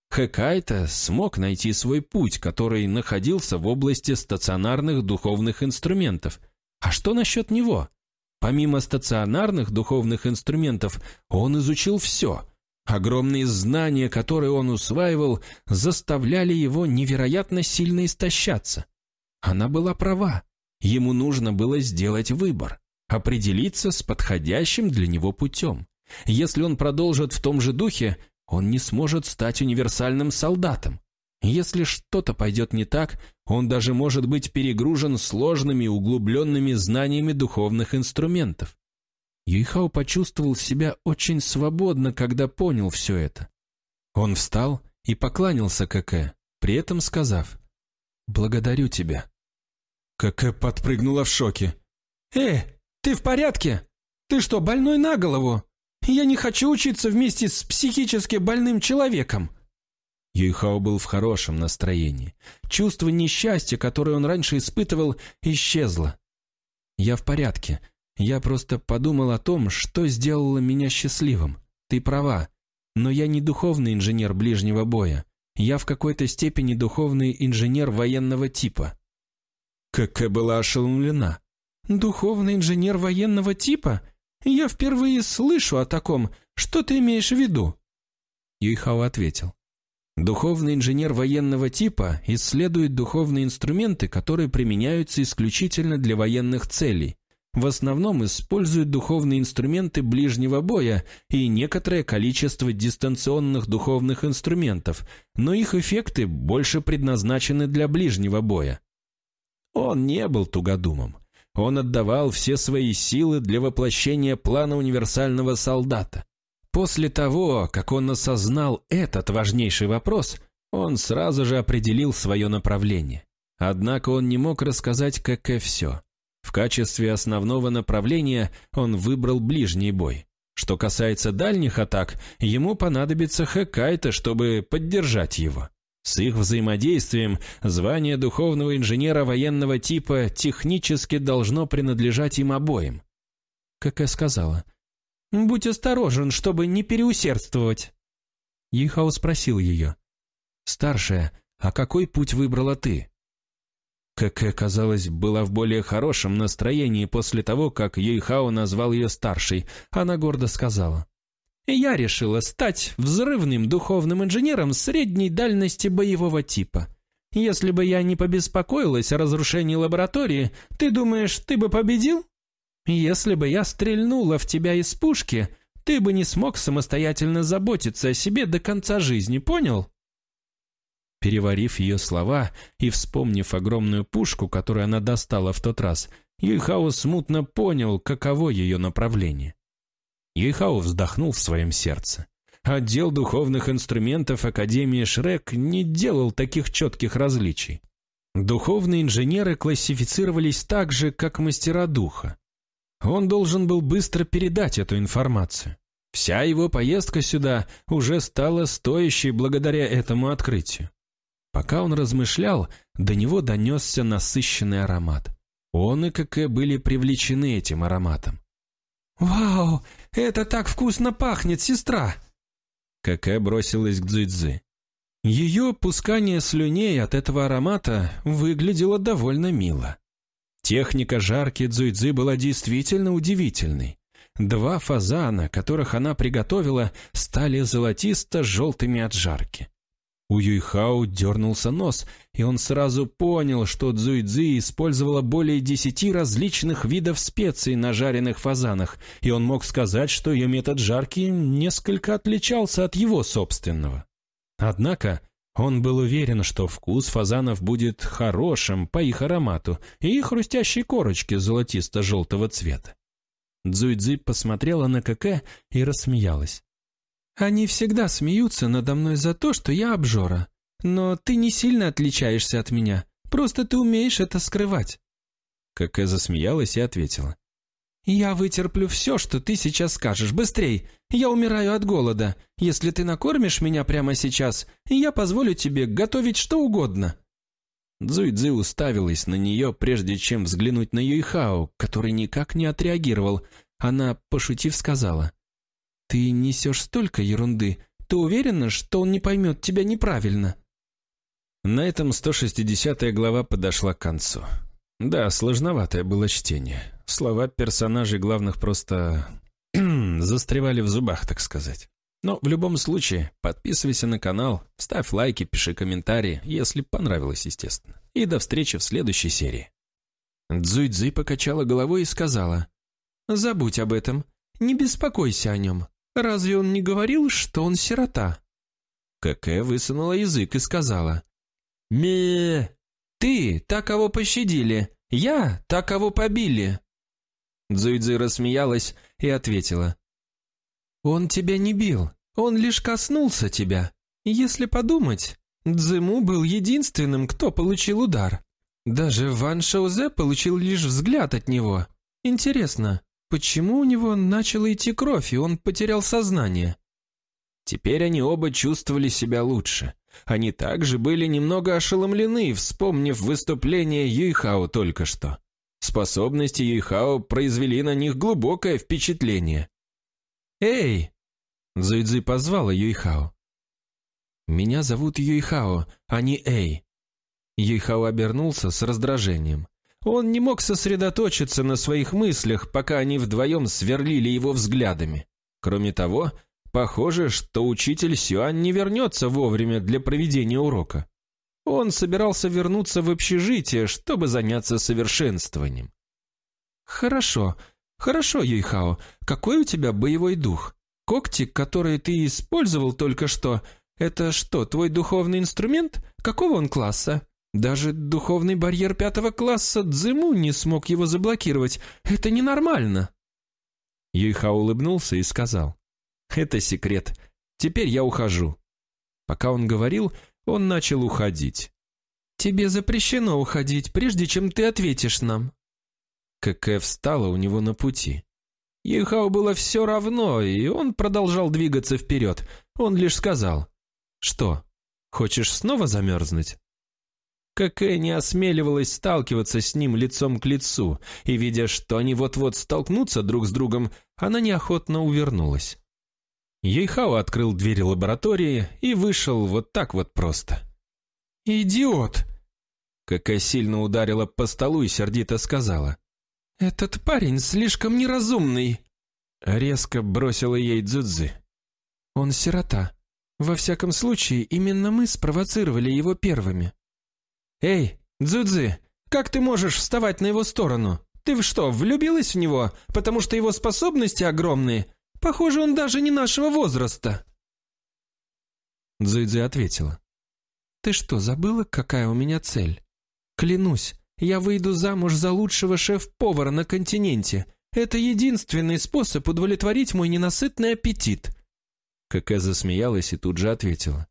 Хакайта смог найти свой путь, который находился в области стационарных духовных инструментов. А что насчет него? Помимо стационарных духовных инструментов, он изучил все – Огромные знания, которые он усваивал, заставляли его невероятно сильно истощаться. Она была права. Ему нужно было сделать выбор, определиться с подходящим для него путем. Если он продолжит в том же духе, он не сможет стать универсальным солдатом. Если что-то пойдет не так, он даже может быть перегружен сложными углубленными знаниями духовных инструментов. Юйхао почувствовал себя очень свободно, когда понял все это. Он встал и поклонился КК, при этом сказав «Благодарю тебя». КК подпрыгнула в шоке. «Э, ты в порядке? Ты что, больной на голову? Я не хочу учиться вместе с психически больным человеком». Юйхао был в хорошем настроении. Чувство несчастья, которое он раньше испытывал, исчезло. «Я в порядке. Я просто подумал о том, что сделало меня счастливым. Ты права. Но я не духовный инженер ближнего боя. Я в какой-то степени духовный инженер военного типа». Какая была ошеломлена. «Духовный инженер военного типа? Я впервые слышу о таком. Что ты имеешь в виду?» Юйхао ответил. Духовный инженер военного типа исследует духовные инструменты, которые применяются исключительно для военных целей. В основном используют духовные инструменты ближнего боя и некоторое количество дистанционных духовных инструментов, но их эффекты больше предназначены для ближнего боя. Он не был тугодумом. Он отдавал все свои силы для воплощения плана универсального солдата. После того, как он осознал этот важнейший вопрос, он сразу же определил свое направление. Однако он не мог рассказать КК все. Качестве основного направления он выбрал ближний бой. Что касается дальних атак, ему понадобится Хэкайта, чтобы поддержать его. С их взаимодействием звание духовного инженера военного типа технически должно принадлежать им обоим. Как я сказала, Будь осторожен, чтобы не переусердствовать. Ихао спросил ее. «Старшая, а какой путь выбрала ты?» Кэкэ, казалось, была в более хорошем настроении после того, как Юйхао назвал ее старшей. Она гордо сказала. «Я решила стать взрывным духовным инженером средней дальности боевого типа. Если бы я не побеспокоилась о разрушении лаборатории, ты думаешь, ты бы победил?» Если бы я стрельнула в тебя из пушки, ты бы не смог самостоятельно заботиться о себе до конца жизни, понял?» Переварив ее слова и вспомнив огромную пушку, которую она достала в тот раз, Юйхао смутно понял, каково ее направление. Юйхао вздохнул в своем сердце. Отдел духовных инструментов Академии Шрек не делал таких четких различий. Духовные инженеры классифицировались так же, как мастера духа. Он должен был быстро передать эту информацию. Вся его поездка сюда уже стала стоящей благодаря этому открытию. Пока он размышлял, до него донесся насыщенный аромат. Он и КК были привлечены этим ароматом. «Вау, это так вкусно пахнет, сестра!» КК бросилась к Цзуйцзы. Ее пускание слюней от этого аромата выглядело довольно мило. Техника жарки дзуйцзы была действительно удивительной. Два фазана, которых она приготовила, стали золотисто-желтыми от жарки. У Юйхао дернулся нос, и он сразу понял, что Цзуйцзы использовала более десяти различных видов специй на жареных фазанах, и он мог сказать, что ее метод жарки несколько отличался от его собственного. Однако он был уверен, что вкус фазанов будет хорошим по их аромату и хрустящей корочке золотисто-желтого цвета. Цзуйцзи посмотрела на КК и рассмеялась. «Они всегда смеются надо мной за то, что я обжора. Но ты не сильно отличаешься от меня, просто ты умеешь это скрывать». КК засмеялась и ответила. «Я вытерплю все, что ты сейчас скажешь. Быстрей! Я умираю от голода. Если ты накормишь меня прямо сейчас, я позволю тебе готовить что угодно». Цзуйцзы уставилась на нее, прежде чем взглянуть на Юйхао, который никак не отреагировал. Она, пошутив, сказала, «Ты несешь столько ерунды. Ты уверена, что он не поймет тебя неправильно?» На этом 160 глава подошла к концу. Да, сложноватое было чтение. Слова персонажей главных просто застревали в зубах, так сказать. Но в любом случае, подписывайся на канал, ставь лайки, пиши комментарии, если понравилось, естественно. И до встречи в следующей серии. Цзуйцзы покачала головой и сказала, «Забудь об этом, не беспокойся о нем. Разве он не говорил, что он сирота?» Кэкэ высунула язык и сказала, «Ме, «Ты – та, кого пощадили, я – та, кого побили». Дзуйдзи рассмеялась и ответила. «Он тебя не бил, он лишь коснулся тебя. Если подумать, Дзиму был единственным, кто получил удар. Даже Ван Шаузе получил лишь взгляд от него. Интересно, почему у него начала идти кровь, и он потерял сознание?» Теперь они оба чувствовали себя лучше. Они также были немного ошеломлены, вспомнив выступление Юйхао только что. Способности Юйхао произвели на них глубокое впечатление. «Эй!» Зуйцзы позвала Юйхао. «Меня зовут Юйхао, а не Эй». Юйхао обернулся с раздражением. Он не мог сосредоточиться на своих мыслях, пока они вдвоем сверлили его взглядами. Кроме того, Похоже, что учитель Сюань не вернется вовремя для проведения урока. Он собирался вернуться в общежитие, чтобы заняться совершенствованием. «Хорошо, хорошо, Юйхао. Какой у тебя боевой дух? Когти, которые ты использовал только что, это что, твой духовный инструмент? Какого он класса?» Даже духовный барьер пятого класса Цзыму не смог его заблокировать. Это ненормально. Юйха улыбнулся и сказал. «Это секрет. Теперь я ухожу». Пока он говорил, он начал уходить. «Тебе запрещено уходить, прежде чем ты ответишь нам». КК встала у него на пути. Юйхао было все равно, и он продолжал двигаться вперед. Он лишь сказал. «Что, хочешь снова замерзнуть?» Какэ не осмеливалась сталкиваться с ним лицом к лицу, и, видя, что они вот-вот столкнутся друг с другом, она неохотно увернулась. Ейхао открыл двери лаборатории и вышел вот так вот просто. «Идиот!» Какэ сильно ударила по столу и сердито сказала. «Этот парень слишком неразумный!» Резко бросила ей Дзудзы. «Он сирота. Во всяком случае, именно мы спровоцировали его первыми». «Эй, Дзудзи, как ты можешь вставать на его сторону? Ты что, влюбилась в него, потому что его способности огромные? Похоже, он даже не нашего возраста». Дзудзи ответила. «Ты что, забыла, какая у меня цель? Клянусь, я выйду замуж за лучшего шеф-повара на континенте. Это единственный способ удовлетворить мой ненасытный аппетит». Какая засмеялась и тут же ответила.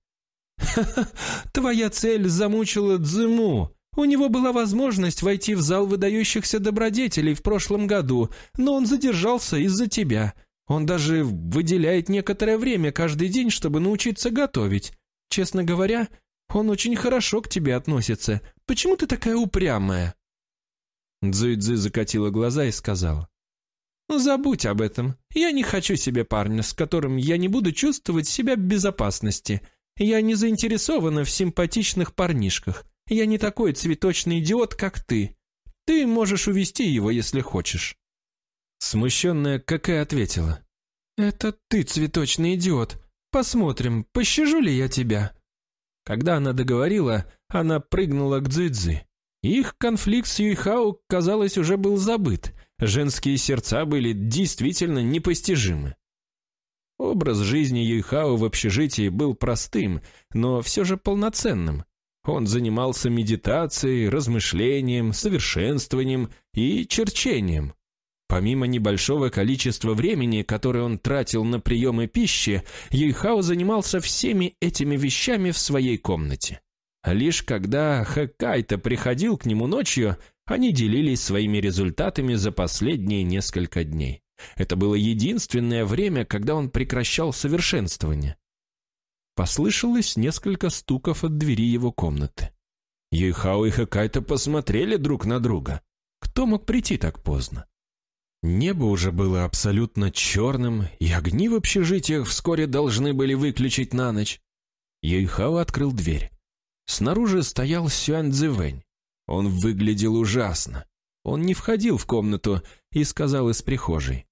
«Ха-ха, твоя цель замучила Дзыму. У него была возможность войти в зал выдающихся добродетелей в прошлом году, но он задержался из-за тебя. Он даже выделяет некоторое время каждый день, чтобы научиться готовить. Честно говоря, он очень хорошо к тебе относится. Почему ты такая упрямая?» Цзуйцзы закатила глаза и сказала. «Забудь об этом. Я не хочу себе парня, с которым я не буду чувствовать себя в безопасности. Я не заинтересована в симпатичных парнишках. Я не такой цветочный идиот, как ты. Ты можешь увести его, если хочешь». Смущенная Какая ответила. «Это ты цветочный идиот. Посмотрим, пощажу ли я тебя». Когда она договорила, она прыгнула к Цзуйцзы. Их конфликт с Юйхао, казалось, уже был забыт. Женские сердца были действительно непостижимы. Образ жизни Юйхао в общежитии был простым, но все же полноценным. Он занимался медитацией, размышлением, совершенствованием и черчением. Помимо небольшого количества времени, которое он тратил на приемы пищи, Юйхао занимался всеми этими вещами в своей комнате. Лишь когда Хэкайто приходил к нему ночью, они делились своими результатами за последние несколько дней. Это было единственное время, когда он прекращал совершенствование. Послышалось несколько стуков от двери его комнаты. Юйхао и Хакайто посмотрели друг на друга. Кто мог прийти так поздно? Небо уже было абсолютно черным, и огни в общежитиях вскоре должны были выключить на ночь. Юйхао открыл дверь. Снаружи стоял Сюань Цзэвэнь. Он выглядел ужасно. Он не входил в комнату и сказал из прихожей.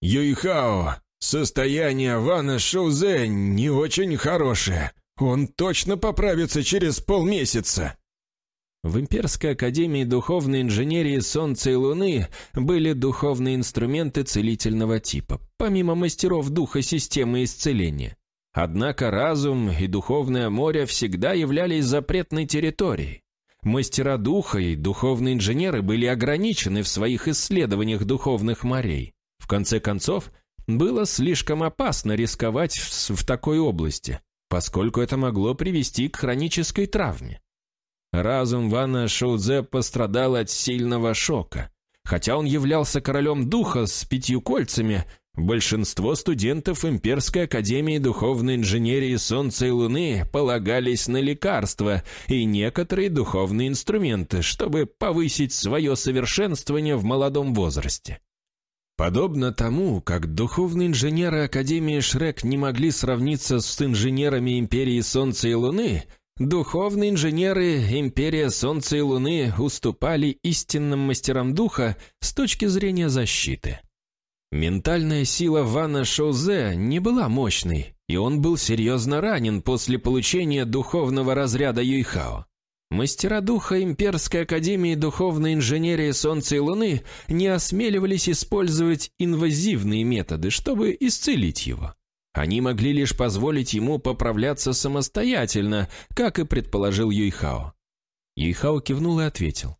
«Юйхао, состояние Вана Шоузе не очень хорошее. Он точно поправится через полмесяца». В Имперской Академии Духовной Инженерии Солнца и Луны были духовные инструменты целительного типа, помимо мастеров духа системы исцеления. Однако разум и духовное море всегда являлись запретной территорией. Мастера духа и духовные инженеры были ограничены в своих исследованиях духовных морей. Конце концов, было слишком опасно рисковать в, в такой области, поскольку это могло привести к хронической травме. Разум Вана Шоудзе пострадал от сильного шока. Хотя он являлся королем духа с пятью кольцами, Большинство студентов Имперской Академии Духовной Инженерии Солнца и Луны полагались на лекарства и некоторые духовные инструменты, чтобы повысить свое совершенствование в молодом возрасте. Подобно тому, как духовные инженеры Академии Шрек не могли сравниться с инженерами Империи Солнца и Луны, духовные инженеры Империя Солнца и Луны уступали истинным мастерам духа с точки зрения защиты. Ментальная сила Вана Шоузе не была мощной, и он был серьезно ранен после получения духовного разряда Юйхао. Мастера духа Имперской Академии Духовной Инженерии Солнца и Луны не осмеливались использовать инвазивные методы, чтобы исцелить его. Они могли лишь позволить ему поправляться самостоятельно, как и предположил Юйхао. Юйхао кивнул и ответил.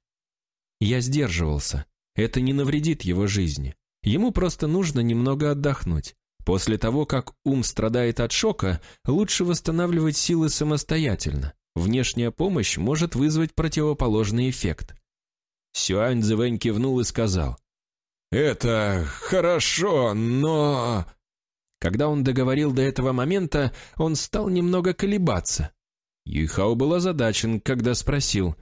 «Я сдерживался. Это не навредит его жизни. Ему просто нужно немного отдохнуть. После того, как ум страдает от шока, лучше восстанавливать силы самостоятельно. Внешняя помощь может вызвать противоположный эффект. Сюань Цзэвэнь кивнул и сказал. «Это хорошо, но...» Когда он договорил до этого момента, он стал немного колебаться. Юйхао был озадачен, когда спросил.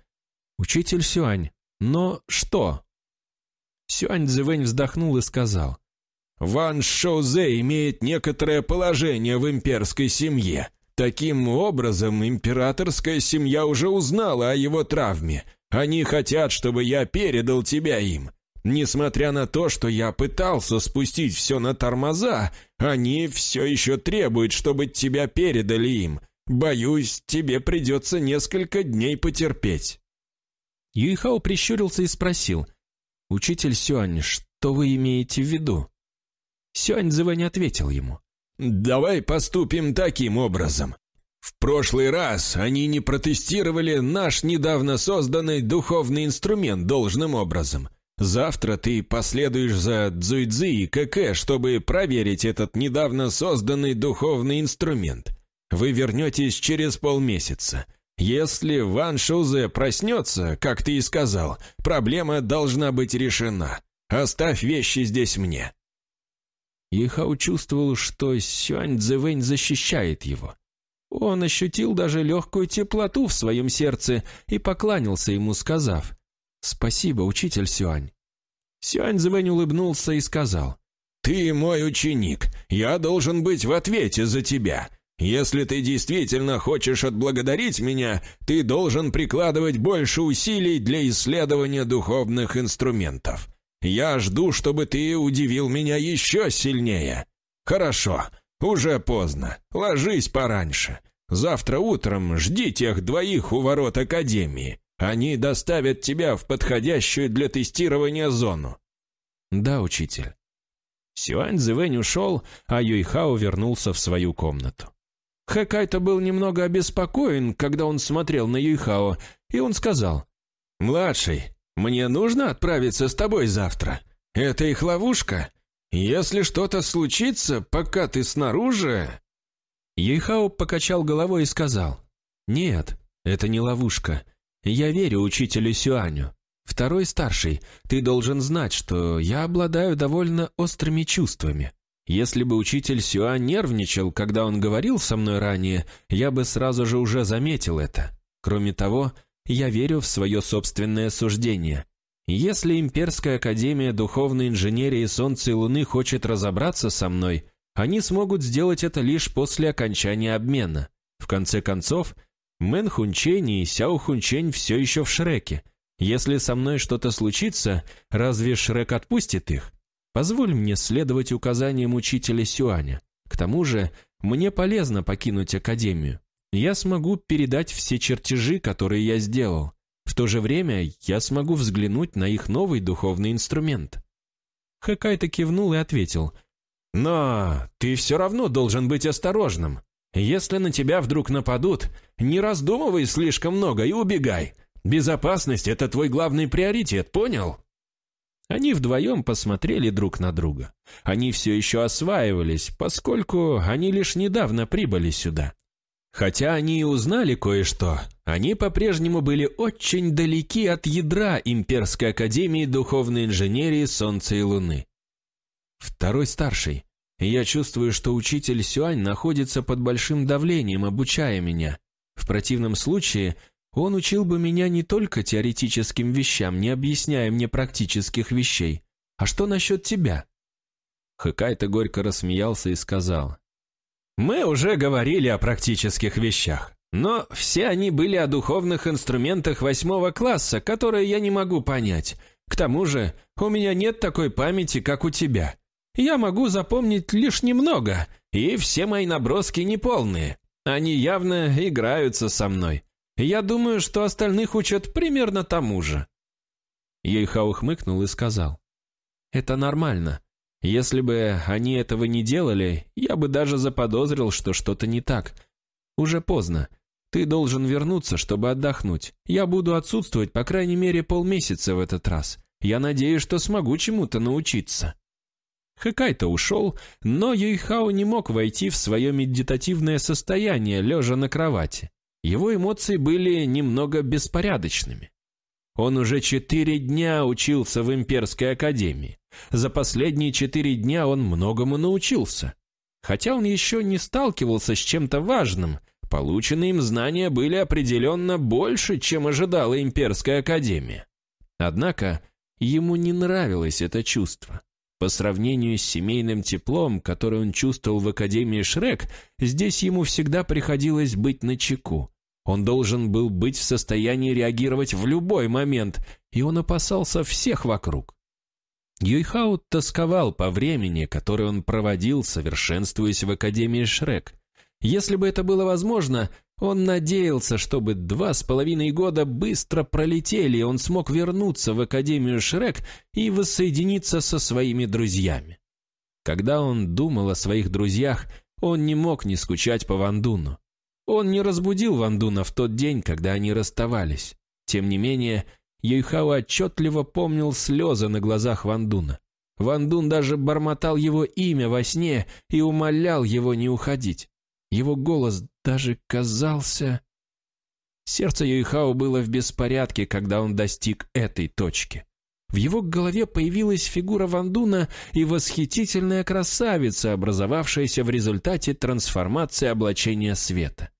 «Учитель Сюань, но что?» Сюань Цзэвэнь вздохнул и сказал. «Ван Шоузе имеет некоторое положение в имперской семье. Таким образом, императорская семья уже узнала о его травме. Они хотят, чтобы я передал тебя им. Несмотря на то, что я пытался спустить все на тормоза, они все еще требуют, чтобы тебя передали им. Боюсь, тебе придется несколько дней потерпеть». Юйхао прищурился и спросил, «Учитель Сюань, что вы имеете в виду?» Сюань Цзэвэнь ответил ему, «Давай поступим таким образом. В прошлый раз они не протестировали наш недавно созданный духовный инструмент должным образом. Завтра ты последуешь за Цзуйцзи и КК, чтобы проверить этот недавно созданный духовный инструмент. Вы вернетесь через полмесяца. Если Ван Шузе проснется, как ты и сказал, проблема должна быть решена. Оставь вещи здесь мне. Ихау чувствовал, что Сюань Цзэвэнь защищает его. Он ощутил даже легкую теплоту в своем сердце и поклонился ему, сказав «Спасибо, учитель Сюань». Сюань Цзэвэнь улыбнулся и сказал «Ты мой ученик, я должен быть в ответе за тебя. Если ты действительно хочешь отблагодарить меня, ты должен прикладывать больше усилий для исследования духовных инструментов. Я жду, чтобы ты удивил меня еще сильнее. Хорошо, уже поздно. Ложись пораньше. Завтра утром жди тех двоих у ворот Академии. Они доставят тебя в подходящую для тестирования зону. Да, учитель. Сюань Зивэнь ушел, а Юйхао вернулся в свою комнату. Хэкайто был немного обеспокоен, когда он смотрел на Юйхао, и он сказал, «Младший, мне нужно отправиться с тобой завтра. Это их ловушка. Если что-то случится, пока ты снаружи...» Ейхао покачал головой и сказал, «Нет, это не ловушка. Я верю учителю Сюаню. Второй старший, ты должен знать, что я обладаю довольно острыми чувствами. Если бы учитель Сюань нервничал, когда он говорил со мной ранее, я бы сразу же уже заметил это. Кроме того, я верю в свое собственное суждение. Если Имперская Академия Духовной Инженерии Солнца и Луны хочет разобраться со мной, они смогут сделать это лишь после окончания обмена. В конце концов, Мэн Хунчень и Сяо Хунчень все еще в Шреке. Если со мной что-то случится, разве Шрек отпустит их? Позволь мне следовать указаниям учителя Сюаня. К тому же, мне полезно покинуть Академию я смогу передать все чертежи, которые я сделал. В то же время я смогу взглянуть на их новый духовный инструмент. Хакайто кивнул и ответил. «Но ты все равно должен быть осторожным. Если на тебя вдруг нападут, не раздумывай слишком много и убегай. Безопасность — это твой главный приоритет, понял?» Они вдвоем посмотрели друг на друга. Они все еще осваивались, поскольку они лишь недавно прибыли сюда. Хотя они и узнали кое-что, они по-прежнему были очень далеки от ядра Имперской Академии Духовной Инженерии Солнца и Луны. Второй старший. Я чувствую, что учитель Сюань находится под большим давлением, обучая меня. В противном случае он учил бы меня не только теоретическим вещам, не объясняя мне практических вещей. А что насчет тебя? Хакайто горько рассмеялся и сказал, мы уже говорили о практических вещах, но все они были о духовных инструментах восьмого класса, которые я не могу понять. К тому же у меня нет такой памяти, как у тебя. Я могу запомнить лишь немного, и все мои наброски неполные. Они явно играются со мной. Я думаю, что остальных учат примерно тому же». Ейхау хмыкнул и сказал. «Это нормально. Если бы они этого не делали, я бы даже заподозрил, что что-то не так. Уже поздно. Ты должен вернуться, чтобы отдохнуть. Я буду отсутствовать по крайней мере полмесяца в этот раз. Я надеюсь, что смогу чему-то научиться». Хэкайто ушел, но Юйхао не мог войти в свое медитативное состояние, лежа на кровати. Его эмоции были немного беспорядочными. Он уже четыре дня учился в Имперской Академии. За последние четыре дня он многому научился. Хотя он еще не сталкивался с чем-то важным, полученные им знания были определенно больше, чем ожидала Имперская Академия. Однако ему не нравилось это чувство. По сравнению с семейным теплом, которое он чувствовал в Академии Шрек, здесь ему всегда приходилось быть начеку. Он должен был быть в состоянии реагировать в любой момент, и он опасался всех вокруг. Юйхаут тосковал по времени, которое он проводил, совершенствуясь в Академии Шрек. Если бы это было возможно, он надеялся, чтобы два с половиной года быстро пролетели, и он смог вернуться в Академию Шрек и воссоединиться со своими друзьями. Когда он думал о своих друзьях, он не мог не скучать по Вандуну. Он не разбудил Вандуна в тот день, когда они расставались. Тем не менее, Юйхао отчетливо помнил слезы на глазах Вандуна. Вандун даже бормотал его имя во сне и умолял его не уходить. Его голос даже казался... Сердце Юйхао было в беспорядке, когда он достиг этой точки. В его голове появилась фигура Вандуна и восхитительная красавица, образовавшаяся в результате трансформации облачения света.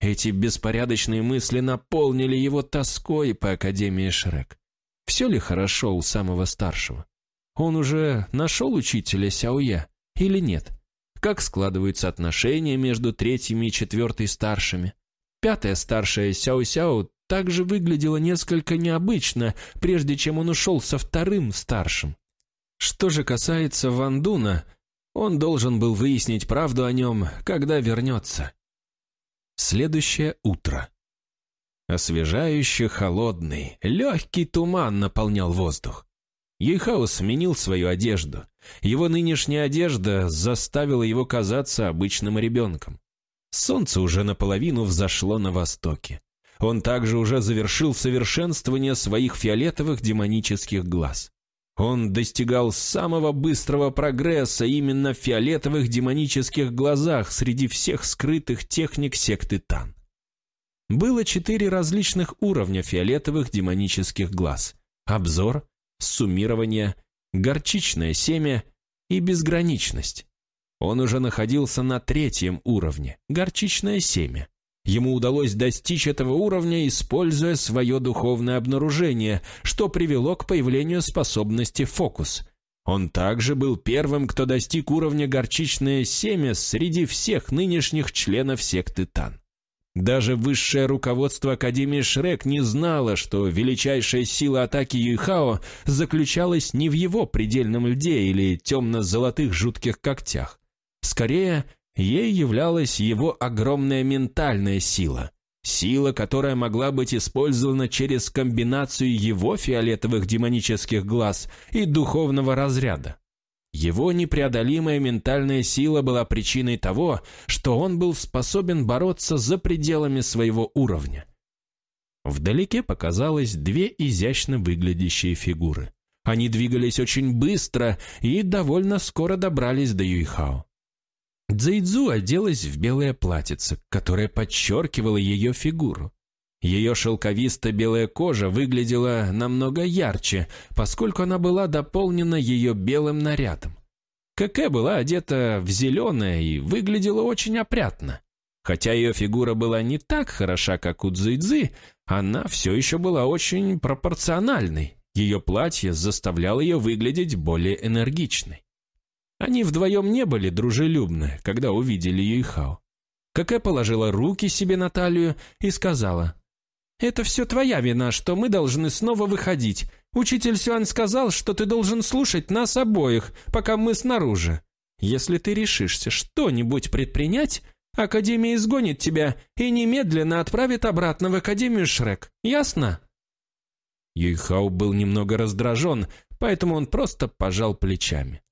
Эти беспорядочные мысли наполнили его тоской по Академии Шрек. Все ли хорошо у самого старшего? Он уже нашел учителя Сяоя или нет? как складываются отношения между третьими и четвертой старшими. Пятая старшая Сяо-Сяо также выглядела несколько необычно, прежде чем он ушел со вторым старшим. Что же касается Вандуна, он должен был выяснить правду о нем, когда вернется. Следующее утро. Освежающе холодный, легкий туман наполнял воздух. Ейхао сменил свою одежду. Его нынешняя одежда заставила его казаться обычным ребенком. Солнце уже наполовину взошло на востоке. Он также уже завершил совершенствование своих фиолетовых демонических глаз. Он достигал самого быстрого прогресса именно в фиолетовых демонических глазах среди всех скрытых техник секты Тан. Было четыре различных уровня фиолетовых демонических глаз. Обзор, суммирование, горчичное семя и безграничность. Он уже находился на третьем уровне, горчичное семя. Ему удалось достичь этого уровня, используя свое духовное обнаружение, что привело к появлению способности фокус. Он также был первым, кто достиг уровня горчичное семя среди всех нынешних членов секты Тан. Даже высшее руководство Академии Шрек не знало, что величайшая сила атаки Юйхао заключалась не в его предельном льде или темно-золотых жутких когтях. Скорее, ей являлась его огромная ментальная сила. Сила, которая могла быть использована через комбинацию его фиолетовых демонических глаз и духовного разряда. Его непреодолимая ментальная сила была причиной того, что он был способен бороться за пределами своего уровня. Вдалеке показалось две изящно выглядящие фигуры. Они двигались очень быстро и довольно скоро добрались до Юйхао. Цзэйдзу оделась в белое платьице, которое подчеркивало ее фигуру. Ее шелковисто-белая кожа выглядела намного ярче, поскольку она была дополнена ее белым нарядом. Кэкэ была одета в зеленое и выглядела очень опрятно. Хотя ее фигура была не так хороша, как у Цзэйцзы, она все еще была очень пропорциональной. Ее платье заставляло ее выглядеть более энергичной. Они вдвоем не были дружелюбны, когда увидели Юйхао. Кэкэ положила руки себе на талию и сказала, «Это все твоя вина, что мы должны снова выходить. Учитель Сюань сказал, что ты должен слушать нас обоих, пока мы снаружи. Если ты решишься что-нибудь предпринять, Академия изгонит тебя и немедленно отправит обратно в Академию Шрек. Ясно?» Юйхао был немного раздражен, поэтому он просто пожал плечами.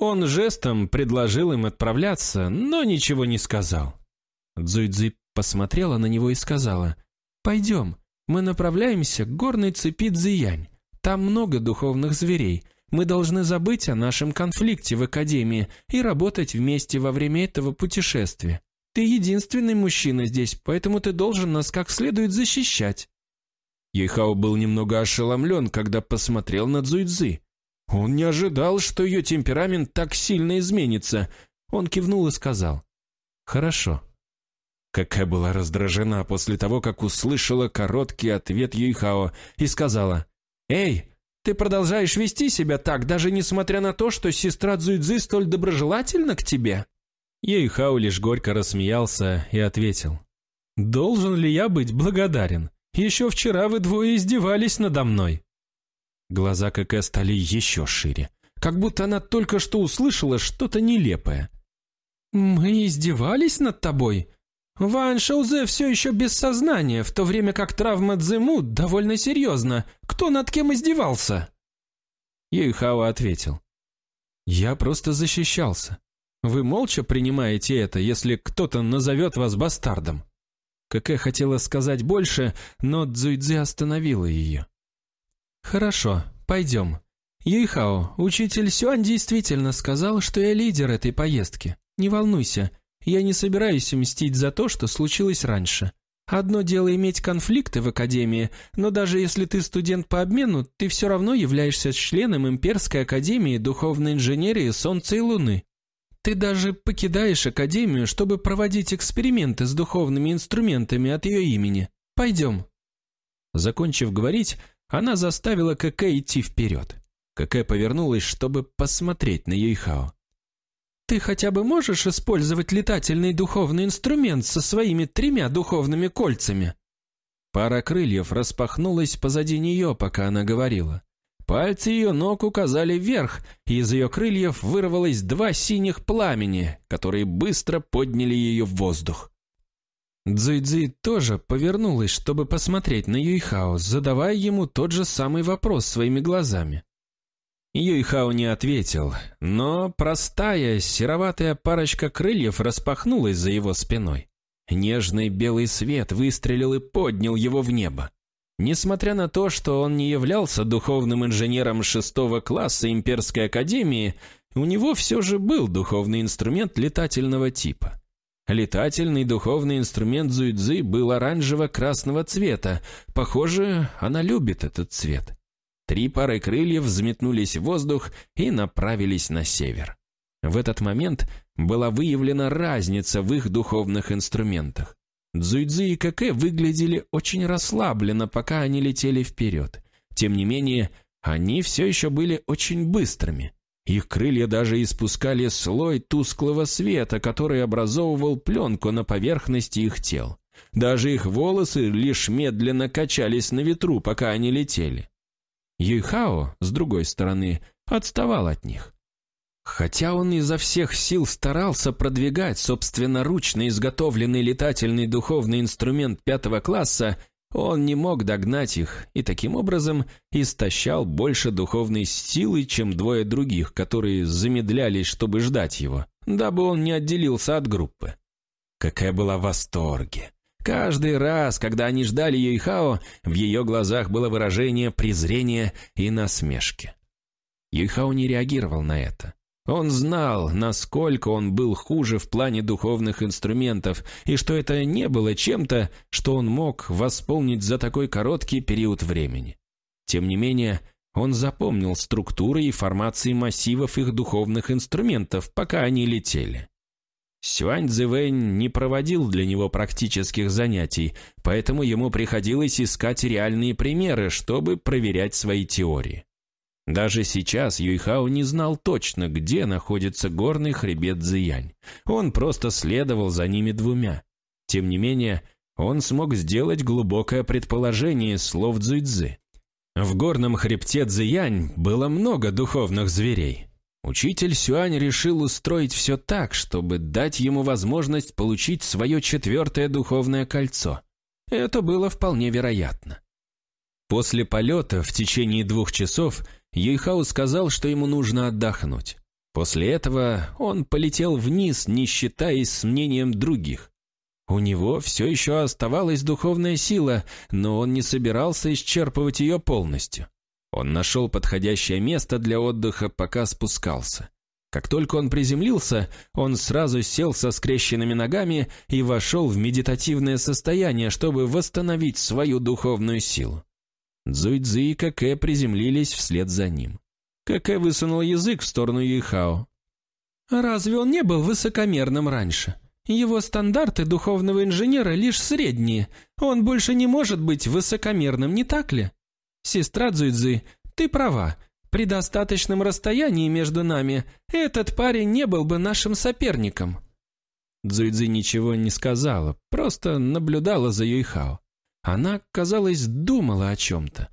Он жестом предложил им отправляться, но ничего не сказал. Цзуйцзи посмотрела на него и сказала, «Пойдем, мы направляемся к горной цепи Цзиянь. Там много духовных зверей. Мы должны забыть о нашем конфликте в Академии и работать вместе во время этого путешествия. Ты единственный мужчина здесь, поэтому ты должен нас как следует защищать». Ейхао был немного ошеломлен, когда посмотрел на Цзуйцзы. Он не ожидал, что ее темперамент так сильно изменится. Он кивнул и сказал, «Хорошо». Какая была раздражена после того, как услышала короткий ответ Юйхао и сказала, «Эй, ты продолжаешь вести себя так, даже несмотря на то, что сестра Цзуйцзы столь доброжелательна к тебе?» Юйхао лишь горько рассмеялся и ответил, «Должен ли я быть благодарен? Еще вчера вы двое издевались надо мной». Глаза КК стали еще шире, как будто она только что услышала что-то нелепое. «Мы издевались над тобой? Ван Шаузе все еще без сознания, в то время как травма Цзэму довольно серьезна. Кто над кем издевался?» Юйхао ответил. «Я просто защищался. Вы молча принимаете это, если кто-то назовет вас бастардом?» КК хотела сказать больше, но Цзуйцзи остановила ее. «Хорошо, пойдем. Юйхао, учитель Сюань действительно сказал, что я лидер этой поездки. Не волнуйся, я не собираюсь мстить за то, что случилось раньше. Одно дело иметь конфликты в Академии, но даже если ты студент по обмену, ты все равно являешься членом Имперской Академии Духовной Инженерии Солнца и Луны. Ты даже покидаешь Академию, чтобы проводить эксперименты с духовными инструментами от ее имени. Пойдем». Закончив говорить, она заставила КК идти вперед. КК повернулась, чтобы посмотреть на Юйхао. «Ты хотя бы можешь использовать летательный духовный инструмент со своими тремя духовными кольцами?» Пара крыльев распахнулась позади нее, пока она говорила. Пальцы ее ног указали вверх, и из ее крыльев вырвалось два синих пламени, которые быстро подняли ее в воздух. Цзуйцзи тоже повернулась, чтобы посмотреть на Юйхао, задавая ему тот же самый вопрос своими глазами. Юйхао не ответил, но простая сероватая парочка крыльев распахнулась за его спиной. Нежный белый свет выстрелил и поднял его в небо. Несмотря на то, что он не являлся духовным инженером шестого класса Имперской Академии, у него все же был духовный инструмент летательного типа. Летательный духовный инструмент Зуйцзы был оранжево-красного цвета. Похоже, она любит этот цвет. Три пары крыльев взметнулись в воздух и направились на север. В этот момент была выявлена разница в их духовных инструментах. Цзуйцзы и Кэкэ выглядели очень расслабленно, пока они летели вперед. Тем не менее, они все еще были очень быстрыми. Их крылья даже испускали слой тусклого света, который образовывал пленку на поверхности их тел. Даже их волосы лишь медленно качались на ветру, пока они летели. Юйхао, с другой стороны, отставал от них. Хотя он изо всех сил старался продвигать собственноручно изготовленный летательный духовный инструмент пятого класса, он не мог догнать их и таким образом истощал больше духовной силы, чем двое других, которые замедлялись, чтобы ждать его, дабы он не отделился от группы. Какая была в восторге! Каждый раз, когда они ждали Юйхао, в ее глазах было выражение презрения и насмешки. Юйхао не реагировал на это. Он знал, насколько он был хуже в плане духовных инструментов, и что это не было чем-то, что он мог восполнить за такой короткий период времени. Тем не менее, он запомнил структуры и формации массивов их духовных инструментов, пока они летели. Сюань Цзэвэнь не проводил для него практических занятий, поэтому ему приходилось искать реальные примеры, чтобы проверять свои теории. Даже сейчас Юйхао не знал точно, где находится горный хребет Зиянь. Он просто следовал за ними двумя. Тем не менее, он смог сделать глубокое предположение слов Цзуйцзы. В горном хребте Цзиянь было много духовных зверей. Учитель Сюань решил устроить все так, чтобы дать ему возможность получить свое четвертое духовное кольцо. Это было вполне вероятно. После полета в течение двух часов Юйхао сказал, что ему нужно отдохнуть. После этого он полетел вниз, не считаясь с мнением других. У него все еще оставалась духовная сила, но он не собирался исчерпывать ее полностью. Он нашел подходящее место для отдыха, пока спускался. Как только он приземлился, он сразу сел со скрещенными ногами и вошел в медитативное состояние, чтобы восстановить свою духовную силу. Цзуйцзи и Какэ приземлились вслед за ним. Какэ высунул язык в сторону Юйхао. «Разве он не был высокомерным раньше? Его стандарты духовного инженера лишь средние. Он больше не может быть высокомерным, не так ли?» «Сестра Цзуйцзи, ты права. При достаточном расстоянии между нами этот парень не был бы нашим соперником». Цзуйцзи ничего не сказала, просто наблюдала за Юйхао. Она, казалось, думала о чем-то.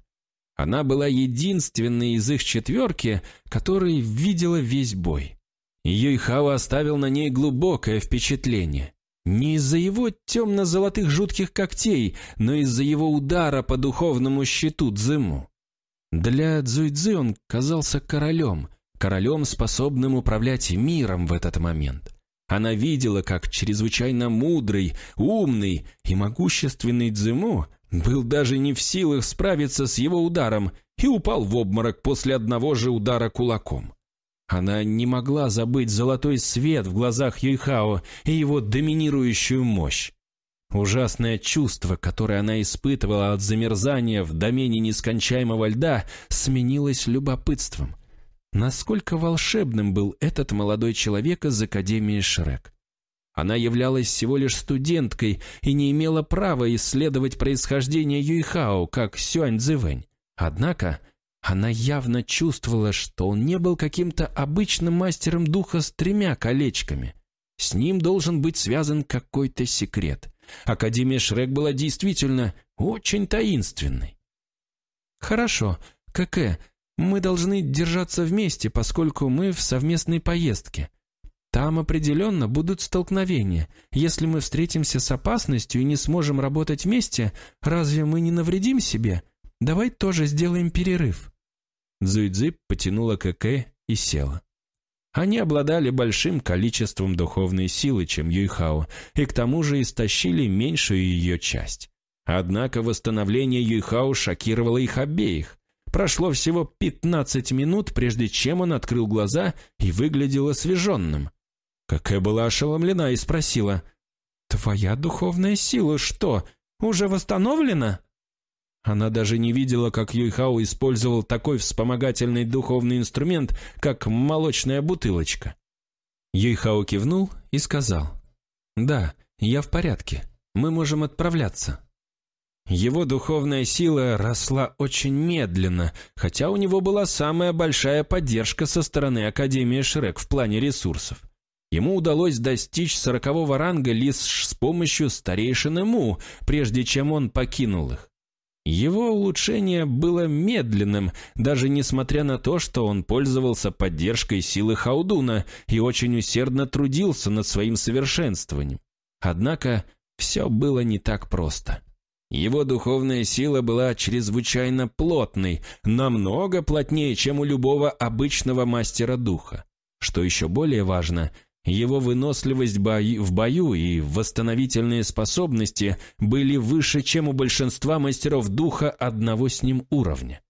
Она была единственной из их четверки, которой видела весь бой. Юйхао оставил на ней глубокое впечатление. Не из-за его темно-золотых жутких когтей, но из-за его удара по духовному щиту Цзыму. Для Цзуйцзы он казался королем, королем, способным управлять миром в этот момент. Она видела, как чрезвычайно мудрый, умный и могущественный Цзыму был даже не в силах справиться с его ударом и упал в обморок после одного же удара кулаком. Она не могла забыть золотой свет в глазах Юйхао и его доминирующую мощь. Ужасное чувство, которое она испытывала от замерзания в домене нескончаемого льда, сменилось любопытством. Насколько волшебным был этот молодой человек из Академии Шрек? Она являлась всего лишь студенткой и не имела права исследовать происхождение Юйхао, как Сюань Цзэвэнь. Однако она явно чувствовала, что он не был каким-то обычным мастером духа с тремя колечками. С ним должен быть связан какой-то секрет. Академия Шрек была действительно очень таинственной. «Хорошо, КК, мы должны держаться вместе, поскольку мы в совместной поездке. Там определенно будут столкновения. Если мы встретимся с опасностью и не сможем работать вместе, разве мы не навредим себе? Давай тоже сделаем перерыв». Цзуйцзы потянула КК и села. Они обладали большим количеством духовной силы, чем Юйхао, и к тому же истощили меньшую ее часть. Однако восстановление Юйхао шокировало их обеих. Прошло всего 15 минут, прежде чем он открыл глаза и выглядел освеженным. Какая была ошеломлена и спросила, «Твоя духовная сила что, уже восстановлена?» Она даже не видела, как Юйхао использовал такой вспомогательный духовный инструмент, как молочная бутылочка. Юйхао кивнул и сказал, «Да, я в порядке, мы можем отправляться». Его духовная сила росла очень медленно, хотя у него была самая большая поддержка со стороны Академии Шрек в плане ресурсов. Ему удалось достичь сорокового ранга лишь с помощью старейшины Му, прежде чем он покинул их. Его улучшение было медленным, даже несмотря на то, что он пользовался поддержкой силы Хаудуна и очень усердно трудился над своим совершенствованием. Однако все было не так просто. Его духовная сила была чрезвычайно плотной, намного плотнее, чем у любого обычного мастера духа. Что еще более важно – его выносливость в бою и восстановительные способности были выше, чем у большинства мастеров духа одного с ним уровня.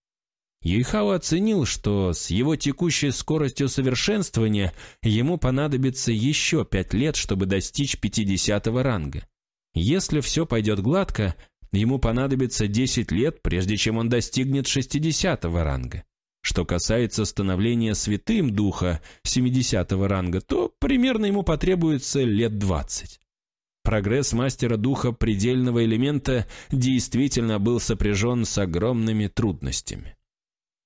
Юйхао оценил, что с его текущей скоростью совершенствования ему понадобится еще пять лет, чтобы достичь 50 ранга. Если все пойдет гладко, ему понадобится 10 лет, прежде чем он достигнет 60 ранга. Что касается становления святым духа 70 ранга, то примерно ему потребуется лет 20. Прогресс мастера духа предельного элемента действительно был сопряжен с огромными трудностями.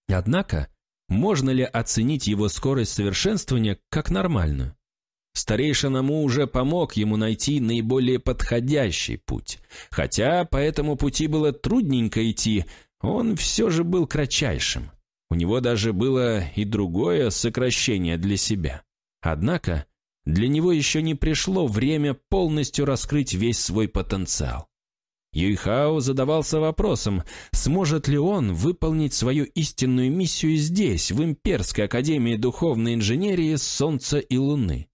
Однако, можно ли оценить его скорость совершенствования как нормальную? Старейшина Му уже помог ему найти наиболее подходящий путь. Хотя по этому пути было трудненько идти, он все же был кратчайшим. У него даже было и другое сокращение для себя. Однако для него еще не пришло время полностью раскрыть весь свой потенциал. Юйхао задавался вопросом, сможет ли он выполнить свою истинную миссию здесь, в Имперской Академии Духовной Инженерии Солнца и Луны.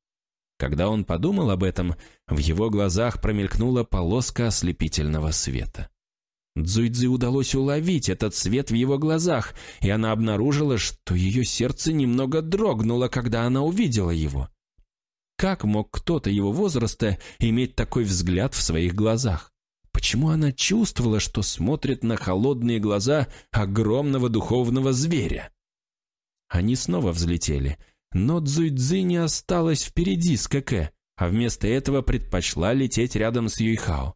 Когда он подумал об этом, в его глазах промелькнула полоска ослепительного света. Цзуйцзы удалось уловить этот свет в его глазах, и она обнаружила, что ее сердце немного дрогнуло, когда она увидела его. Как мог кто-то его возраста иметь такой взгляд в своих глазах? Почему она чувствовала, что смотрит на холодные глаза огромного духовного зверя? Они снова взлетели, но Цзуйцзы не осталась впереди с КК, а вместо этого предпочла лететь рядом с Юйхао.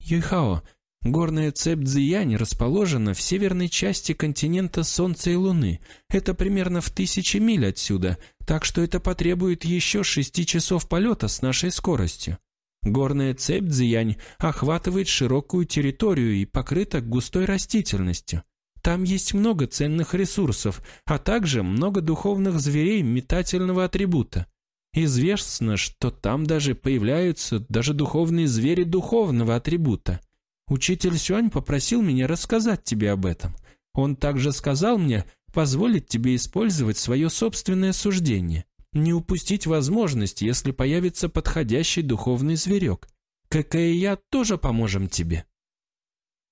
«Юйхао, горная цепь Цзиянь расположена в северной части континента Солнца и Луны. Это примерно в тысячи миль отсюда, так что это потребует еще шести часов полета с нашей скоростью. Горная цепь Цзиянь охватывает широкую территорию и покрыта густой растительностью. Там есть много ценных ресурсов, а также много духовных зверей метательного атрибута. Известно, что там даже появляются даже духовные звери духовного атрибута. Учитель Сюань попросил меня рассказать тебе об этом. Он также сказал мне позволить тебе использовать свое собственное суждение не упустить возможность, если появится подходящий духовный зверек. Как и я тоже поможем тебе».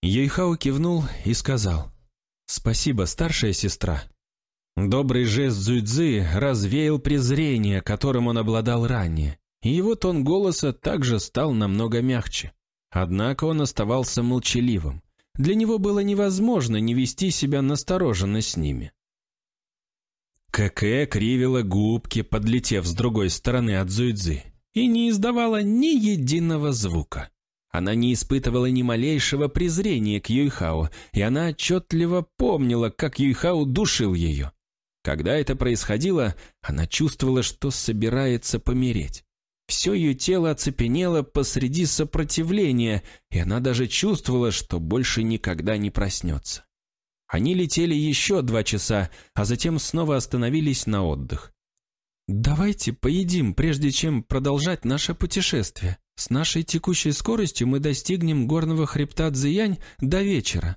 Юйхао кивнул и сказал, «Спасибо, старшая сестра». Добрый жест Цзуйцзы развеял презрение, которым он обладал ранее, и его тон голоса также стал намного мягче. Однако он оставался молчаливым. Для него было невозможно не вести себя настороженно с ними. КК кривила губки, подлетев с другой стороны от Зуйцзы, и не издавала ни единого звука. Она не испытывала ни малейшего презрения к Юйхао, и она отчетливо помнила, как Юйхао душил ее. Когда это происходило, она чувствовала, что собирается помереть. Все ее тело оцепенело посреди сопротивления, и она даже чувствовала, что больше никогда не проснется. Они летели еще два часа, а затем снова остановились на отдых. «Давайте поедим, прежде чем продолжать наше путешествие. С нашей текущей скоростью мы достигнем горного хребта Цзиянь до вечера».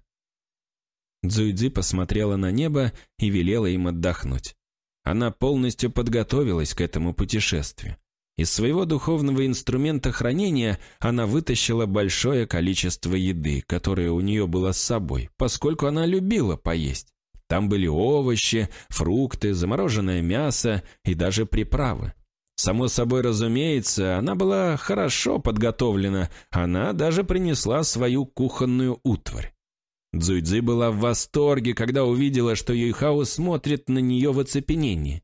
Цзуйцзи посмотрела на небо и велела им отдохнуть. Она полностью подготовилась к этому путешествию. Из своего духовного инструмента хранения она вытащила большое количество еды, которое у нее было с собой, поскольку она любила поесть. Там были овощи, фрукты, замороженное мясо и даже приправы. Само собой разумеется, она была хорошо подготовлена, она даже принесла свою кухонную утварь. Цзуйцзы была в восторге, когда увидела, что Юйхао смотрит на нее в оцепенении.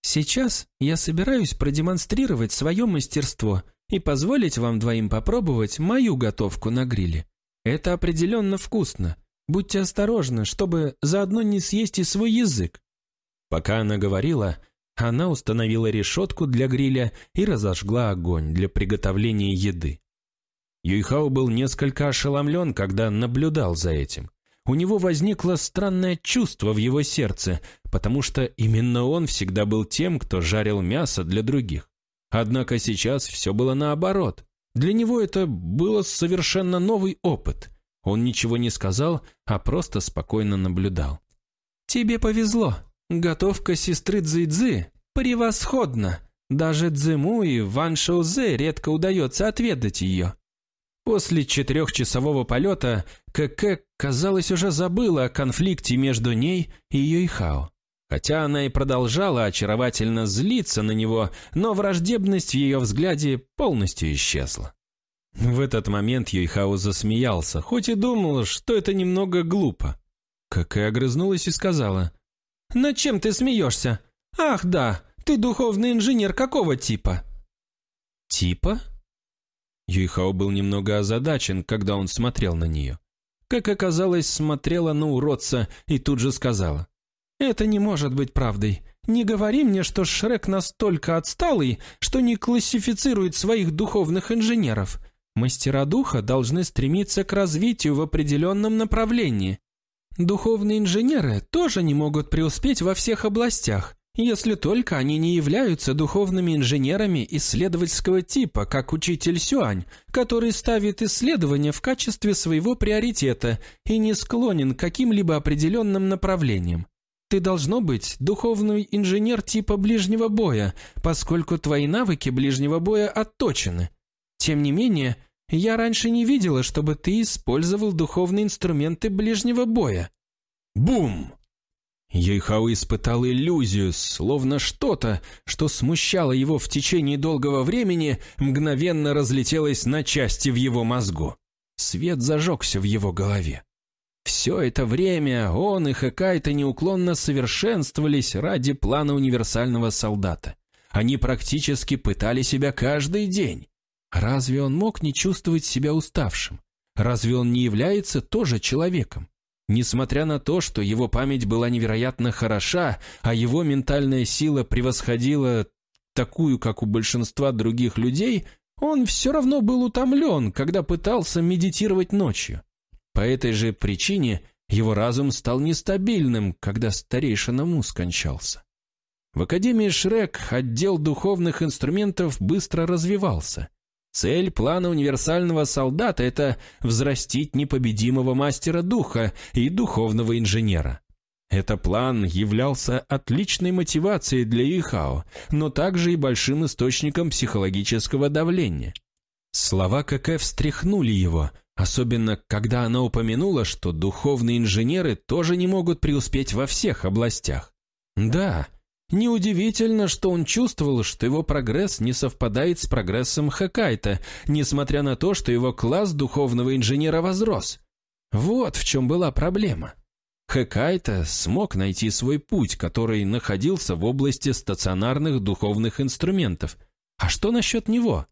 Сейчас я собираюсь продемонстрировать свое мастерство и позволить вам двоим попробовать мою готовку на гриле. Это определенно вкусно. Будьте осторожны, чтобы заодно не съесть и свой язык». Пока она говорила, она установила решетку для гриля и разожгла огонь для приготовления еды. Юйхао был несколько ошеломлен, когда наблюдал за этим у него возникло странное чувство в его сердце, потому что именно он всегда был тем, кто жарил мясо для других. Однако сейчас все было наоборот. Для него это было совершенно новый опыт. Он ничего не сказал, а просто спокойно наблюдал. «Тебе повезло. Готовка сестры Цзэйцзы превосходна. Даже Цзэму и Ван Шоузе редко удается отведать ее. После четырехчасового полета КК, казалось, уже забыла о конфликте между ней и Юйхао. Хотя она и продолжала очаровательно злиться на него, но враждебность в ее взгляде полностью исчезла. В этот момент Юйхао засмеялся, хоть и думал, что это немного глупо. КК огрызнулась и сказала, «Над чем ты смеешься? Ах да, ты духовный инженер какого типа?» «Типа?» Юйхао был немного озадачен, когда он смотрел на нее. Как оказалось, смотрела на уродца и тут же сказала. «Это не может быть правдой. Не говори мне, что Шрек настолько отсталый, что не классифицирует своих духовных инженеров. Мастера духа должны стремиться к развитию в определенном направлении. Духовные инженеры тоже не могут преуспеть во всех областях, если только они не являются духовными инженерами исследовательского типа, как учитель Сюань, который ставит исследования в качестве своего приоритета и не склонен к каким-либо определенным направлениям. Ты должно быть духовный инженер типа ближнего боя, поскольку твои навыки ближнего боя отточены. Тем не менее, я раньше не видела, чтобы ты использовал духовные инструменты ближнего боя. Бум! Ейхау испытал иллюзию, словно что-то, что смущало его в течение долгого времени, мгновенно разлетелось на части в его мозгу. Свет зажегся в его голове. Все это время он и Хэкайта неуклонно совершенствовались ради плана универсального солдата. Они практически пытали себя каждый день. Разве он мог не чувствовать себя уставшим? Разве он не является тоже человеком? Несмотря на то, что его память была невероятно хороша, а его ментальная сила превосходила такую, как у большинства других людей, он все равно был утомлен, когда пытался медитировать ночью. По этой же причине его разум стал нестабильным, когда старейшина Му скончался. В Академии Шрек отдел духовных инструментов быстро развивался. Цель плана универсального солдата – это взрастить непобедимого мастера духа и духовного инженера. Этот план являлся отличной мотивацией для Ихао, но также и большим источником психологического давления. Слова КК встряхнули его, особенно когда она упомянула, что духовные инженеры тоже не могут преуспеть во всех областях. Да, Неудивительно, что он чувствовал, что его прогресс не совпадает с прогрессом Хакайта, несмотря на то, что его класс духовного инженера возрос. Вот в чем была проблема. Хакайта смог найти свой путь, который находился в области стационарных духовных инструментов. А что насчет него?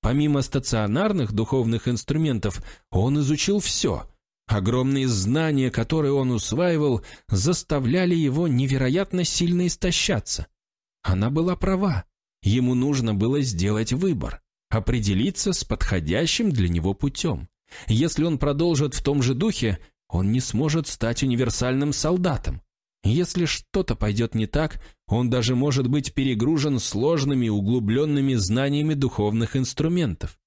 Помимо стационарных духовных инструментов, он изучил все – Огромные знания, которые он усваивал, заставляли его невероятно сильно истощаться. Она была права. Ему нужно было сделать выбор, определиться с подходящим для него путем. Если он продолжит в том же духе, он не сможет стать универсальным солдатом. Если что-то пойдет не так, он даже может быть перегружен сложными углубленными знаниями духовных инструментов.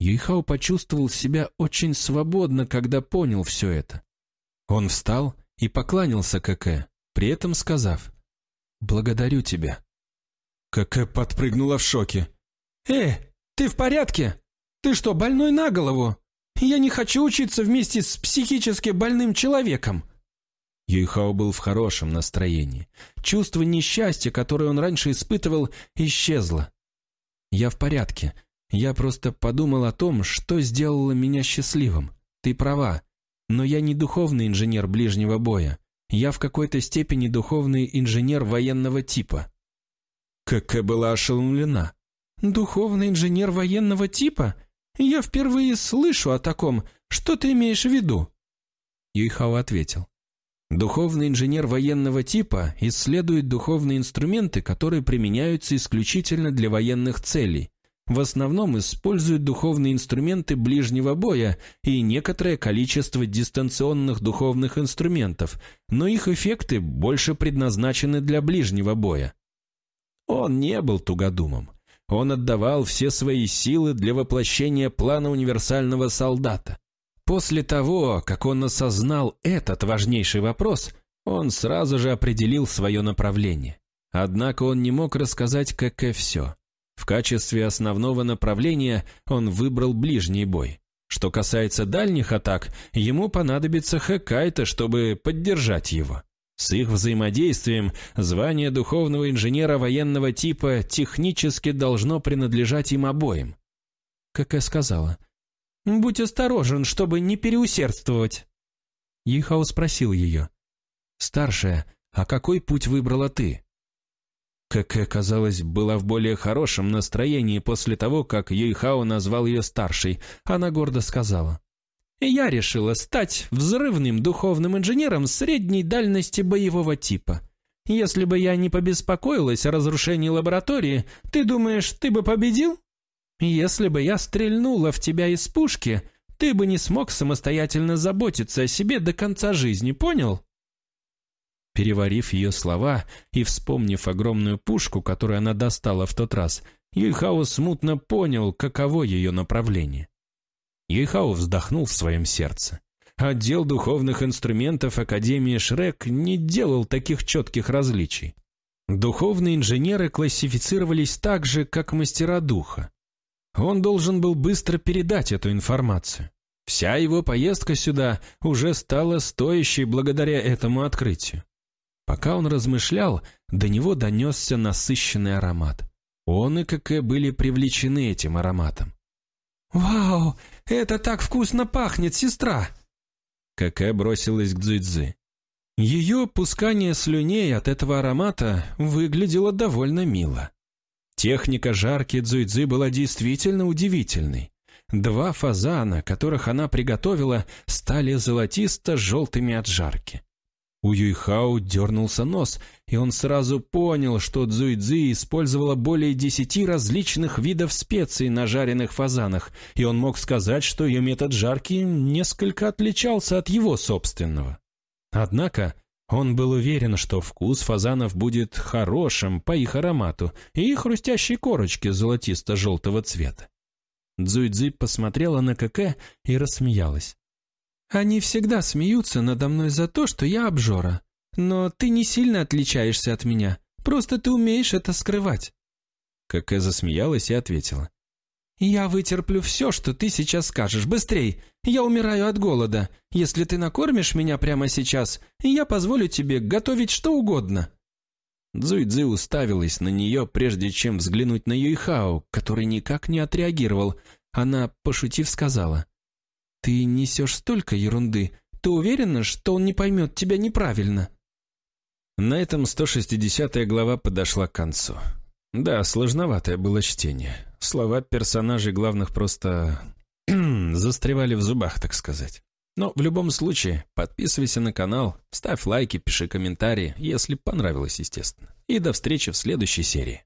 Юйхао почувствовал себя очень свободно, когда понял все это. Он встал и поклонился Кэкэ, при этом сказав «Благодарю тебя». Кэкэ подпрыгнула в шоке. «Э, ты в порядке? Ты что, больной на голову? Я не хочу учиться вместе с психически больным человеком». Юйхао был в хорошем настроении. Чувство несчастья, которое он раньше испытывал, исчезло. «Я в порядке. Я просто подумал о том, что сделало меня счастливым. Ты права, но я не духовный инженер ближнего боя. Я в какой-то степени духовный инженер военного типа». Кэкэ была ошеломлена. «Духовный инженер военного типа? Я впервые слышу о таком. Что ты имеешь в виду?» Юйхао ответил. Духовный инженер военного типа исследует духовные инструменты, которые применяются исключительно для военных целей в основном используют духовные инструменты ближнего боя и некоторое количество дистанционных духовных инструментов, но их эффекты больше предназначены для ближнего боя. Он не был тугодумом. Он отдавал все свои силы для воплощения плана универсального солдата. После того, как он осознал этот важнейший вопрос, он сразу же определил свое направление. Однако он не мог рассказать КК все. В качестве основного направления он выбрал ближний бой. Что касается дальних атак, ему понадобится Хэкайта, чтобы поддержать его. С их взаимодействием звание духовного инженера военного типа технически должно принадлежать им обоим. Как я сказала. «Будь осторожен, чтобы не переусердствовать». Ихао спросил ее. «Старшая, а какой путь выбрала ты?» Как оказалось, была в более хорошем настроении после того, как Юйхао назвал ее старшей. Она гордо сказала. «Я решила стать взрывным духовным инженером средней дальности боевого типа. Если бы я не побеспокоилась о разрушении лаборатории, ты думаешь, ты бы победил? Если бы я стрельнула в тебя из пушки, ты бы не смог самостоятельно заботиться о себе до конца жизни, понял?» Переварив ее слова и вспомнив огромную пушку, которую она достала в тот раз, Юйхао смутно понял, каково ее направление. Юйхао вздохнул в своем сердце. Отдел духовных инструментов Академии Шрек не делал таких четких различий. Духовные инженеры классифицировались так же, как мастера духа. Он должен был быстро передать эту информацию. Вся его поездка сюда уже стала стоящей благодаря этому открытию. Пока он размышлял, до него донесся насыщенный аромат. Он и КК были привлечены этим ароматом. «Вау, это так вкусно пахнет, сестра!» КК бросилась к Дзюйцзы. Ее пускание слюней от этого аромата выглядело довольно мило. Техника жарки Дзуйцзы была действительно удивительной. Два фазана, которых она приготовила, стали золотисто-желтыми от жарки. У Юйхао дернулся нос, и он сразу понял, что Цзуйцзи использовала более десяти различных видов специй на жареных фазанах, и он мог сказать, что ее метод жарки несколько отличался от его собственного. Однако он был уверен, что вкус фазанов будет хорошим по их аромату и хрустящей корочке золотисто-желтого цвета. Цзуйцзи посмотрела на КК и рассмеялась. Они всегда смеются надо мной за то, что я обжора. Но ты не сильно отличаешься от меня. Просто ты умеешь это скрывать». Какэ засмеялась и ответила. «Я вытерплю все, что ты сейчас скажешь. Быстрей! Я умираю от голода. Если ты накормишь меня прямо сейчас, я позволю тебе готовить что угодно». Цзуйцзы уставилась на нее, прежде чем взглянуть на Юйхао, который никак не отреагировал. Она, пошутив, сказала. «Ты несешь столько ерунды. Ты уверена, что он не поймет тебя неправильно?» На этом 160-я глава подошла к концу. Да, сложноватое было чтение. Слова персонажей главных просто застревали в зубах, так сказать. Но в любом случае, подписывайся на канал, ставь лайки, пиши комментарии, если понравилось, естественно. И до встречи в следующей серии.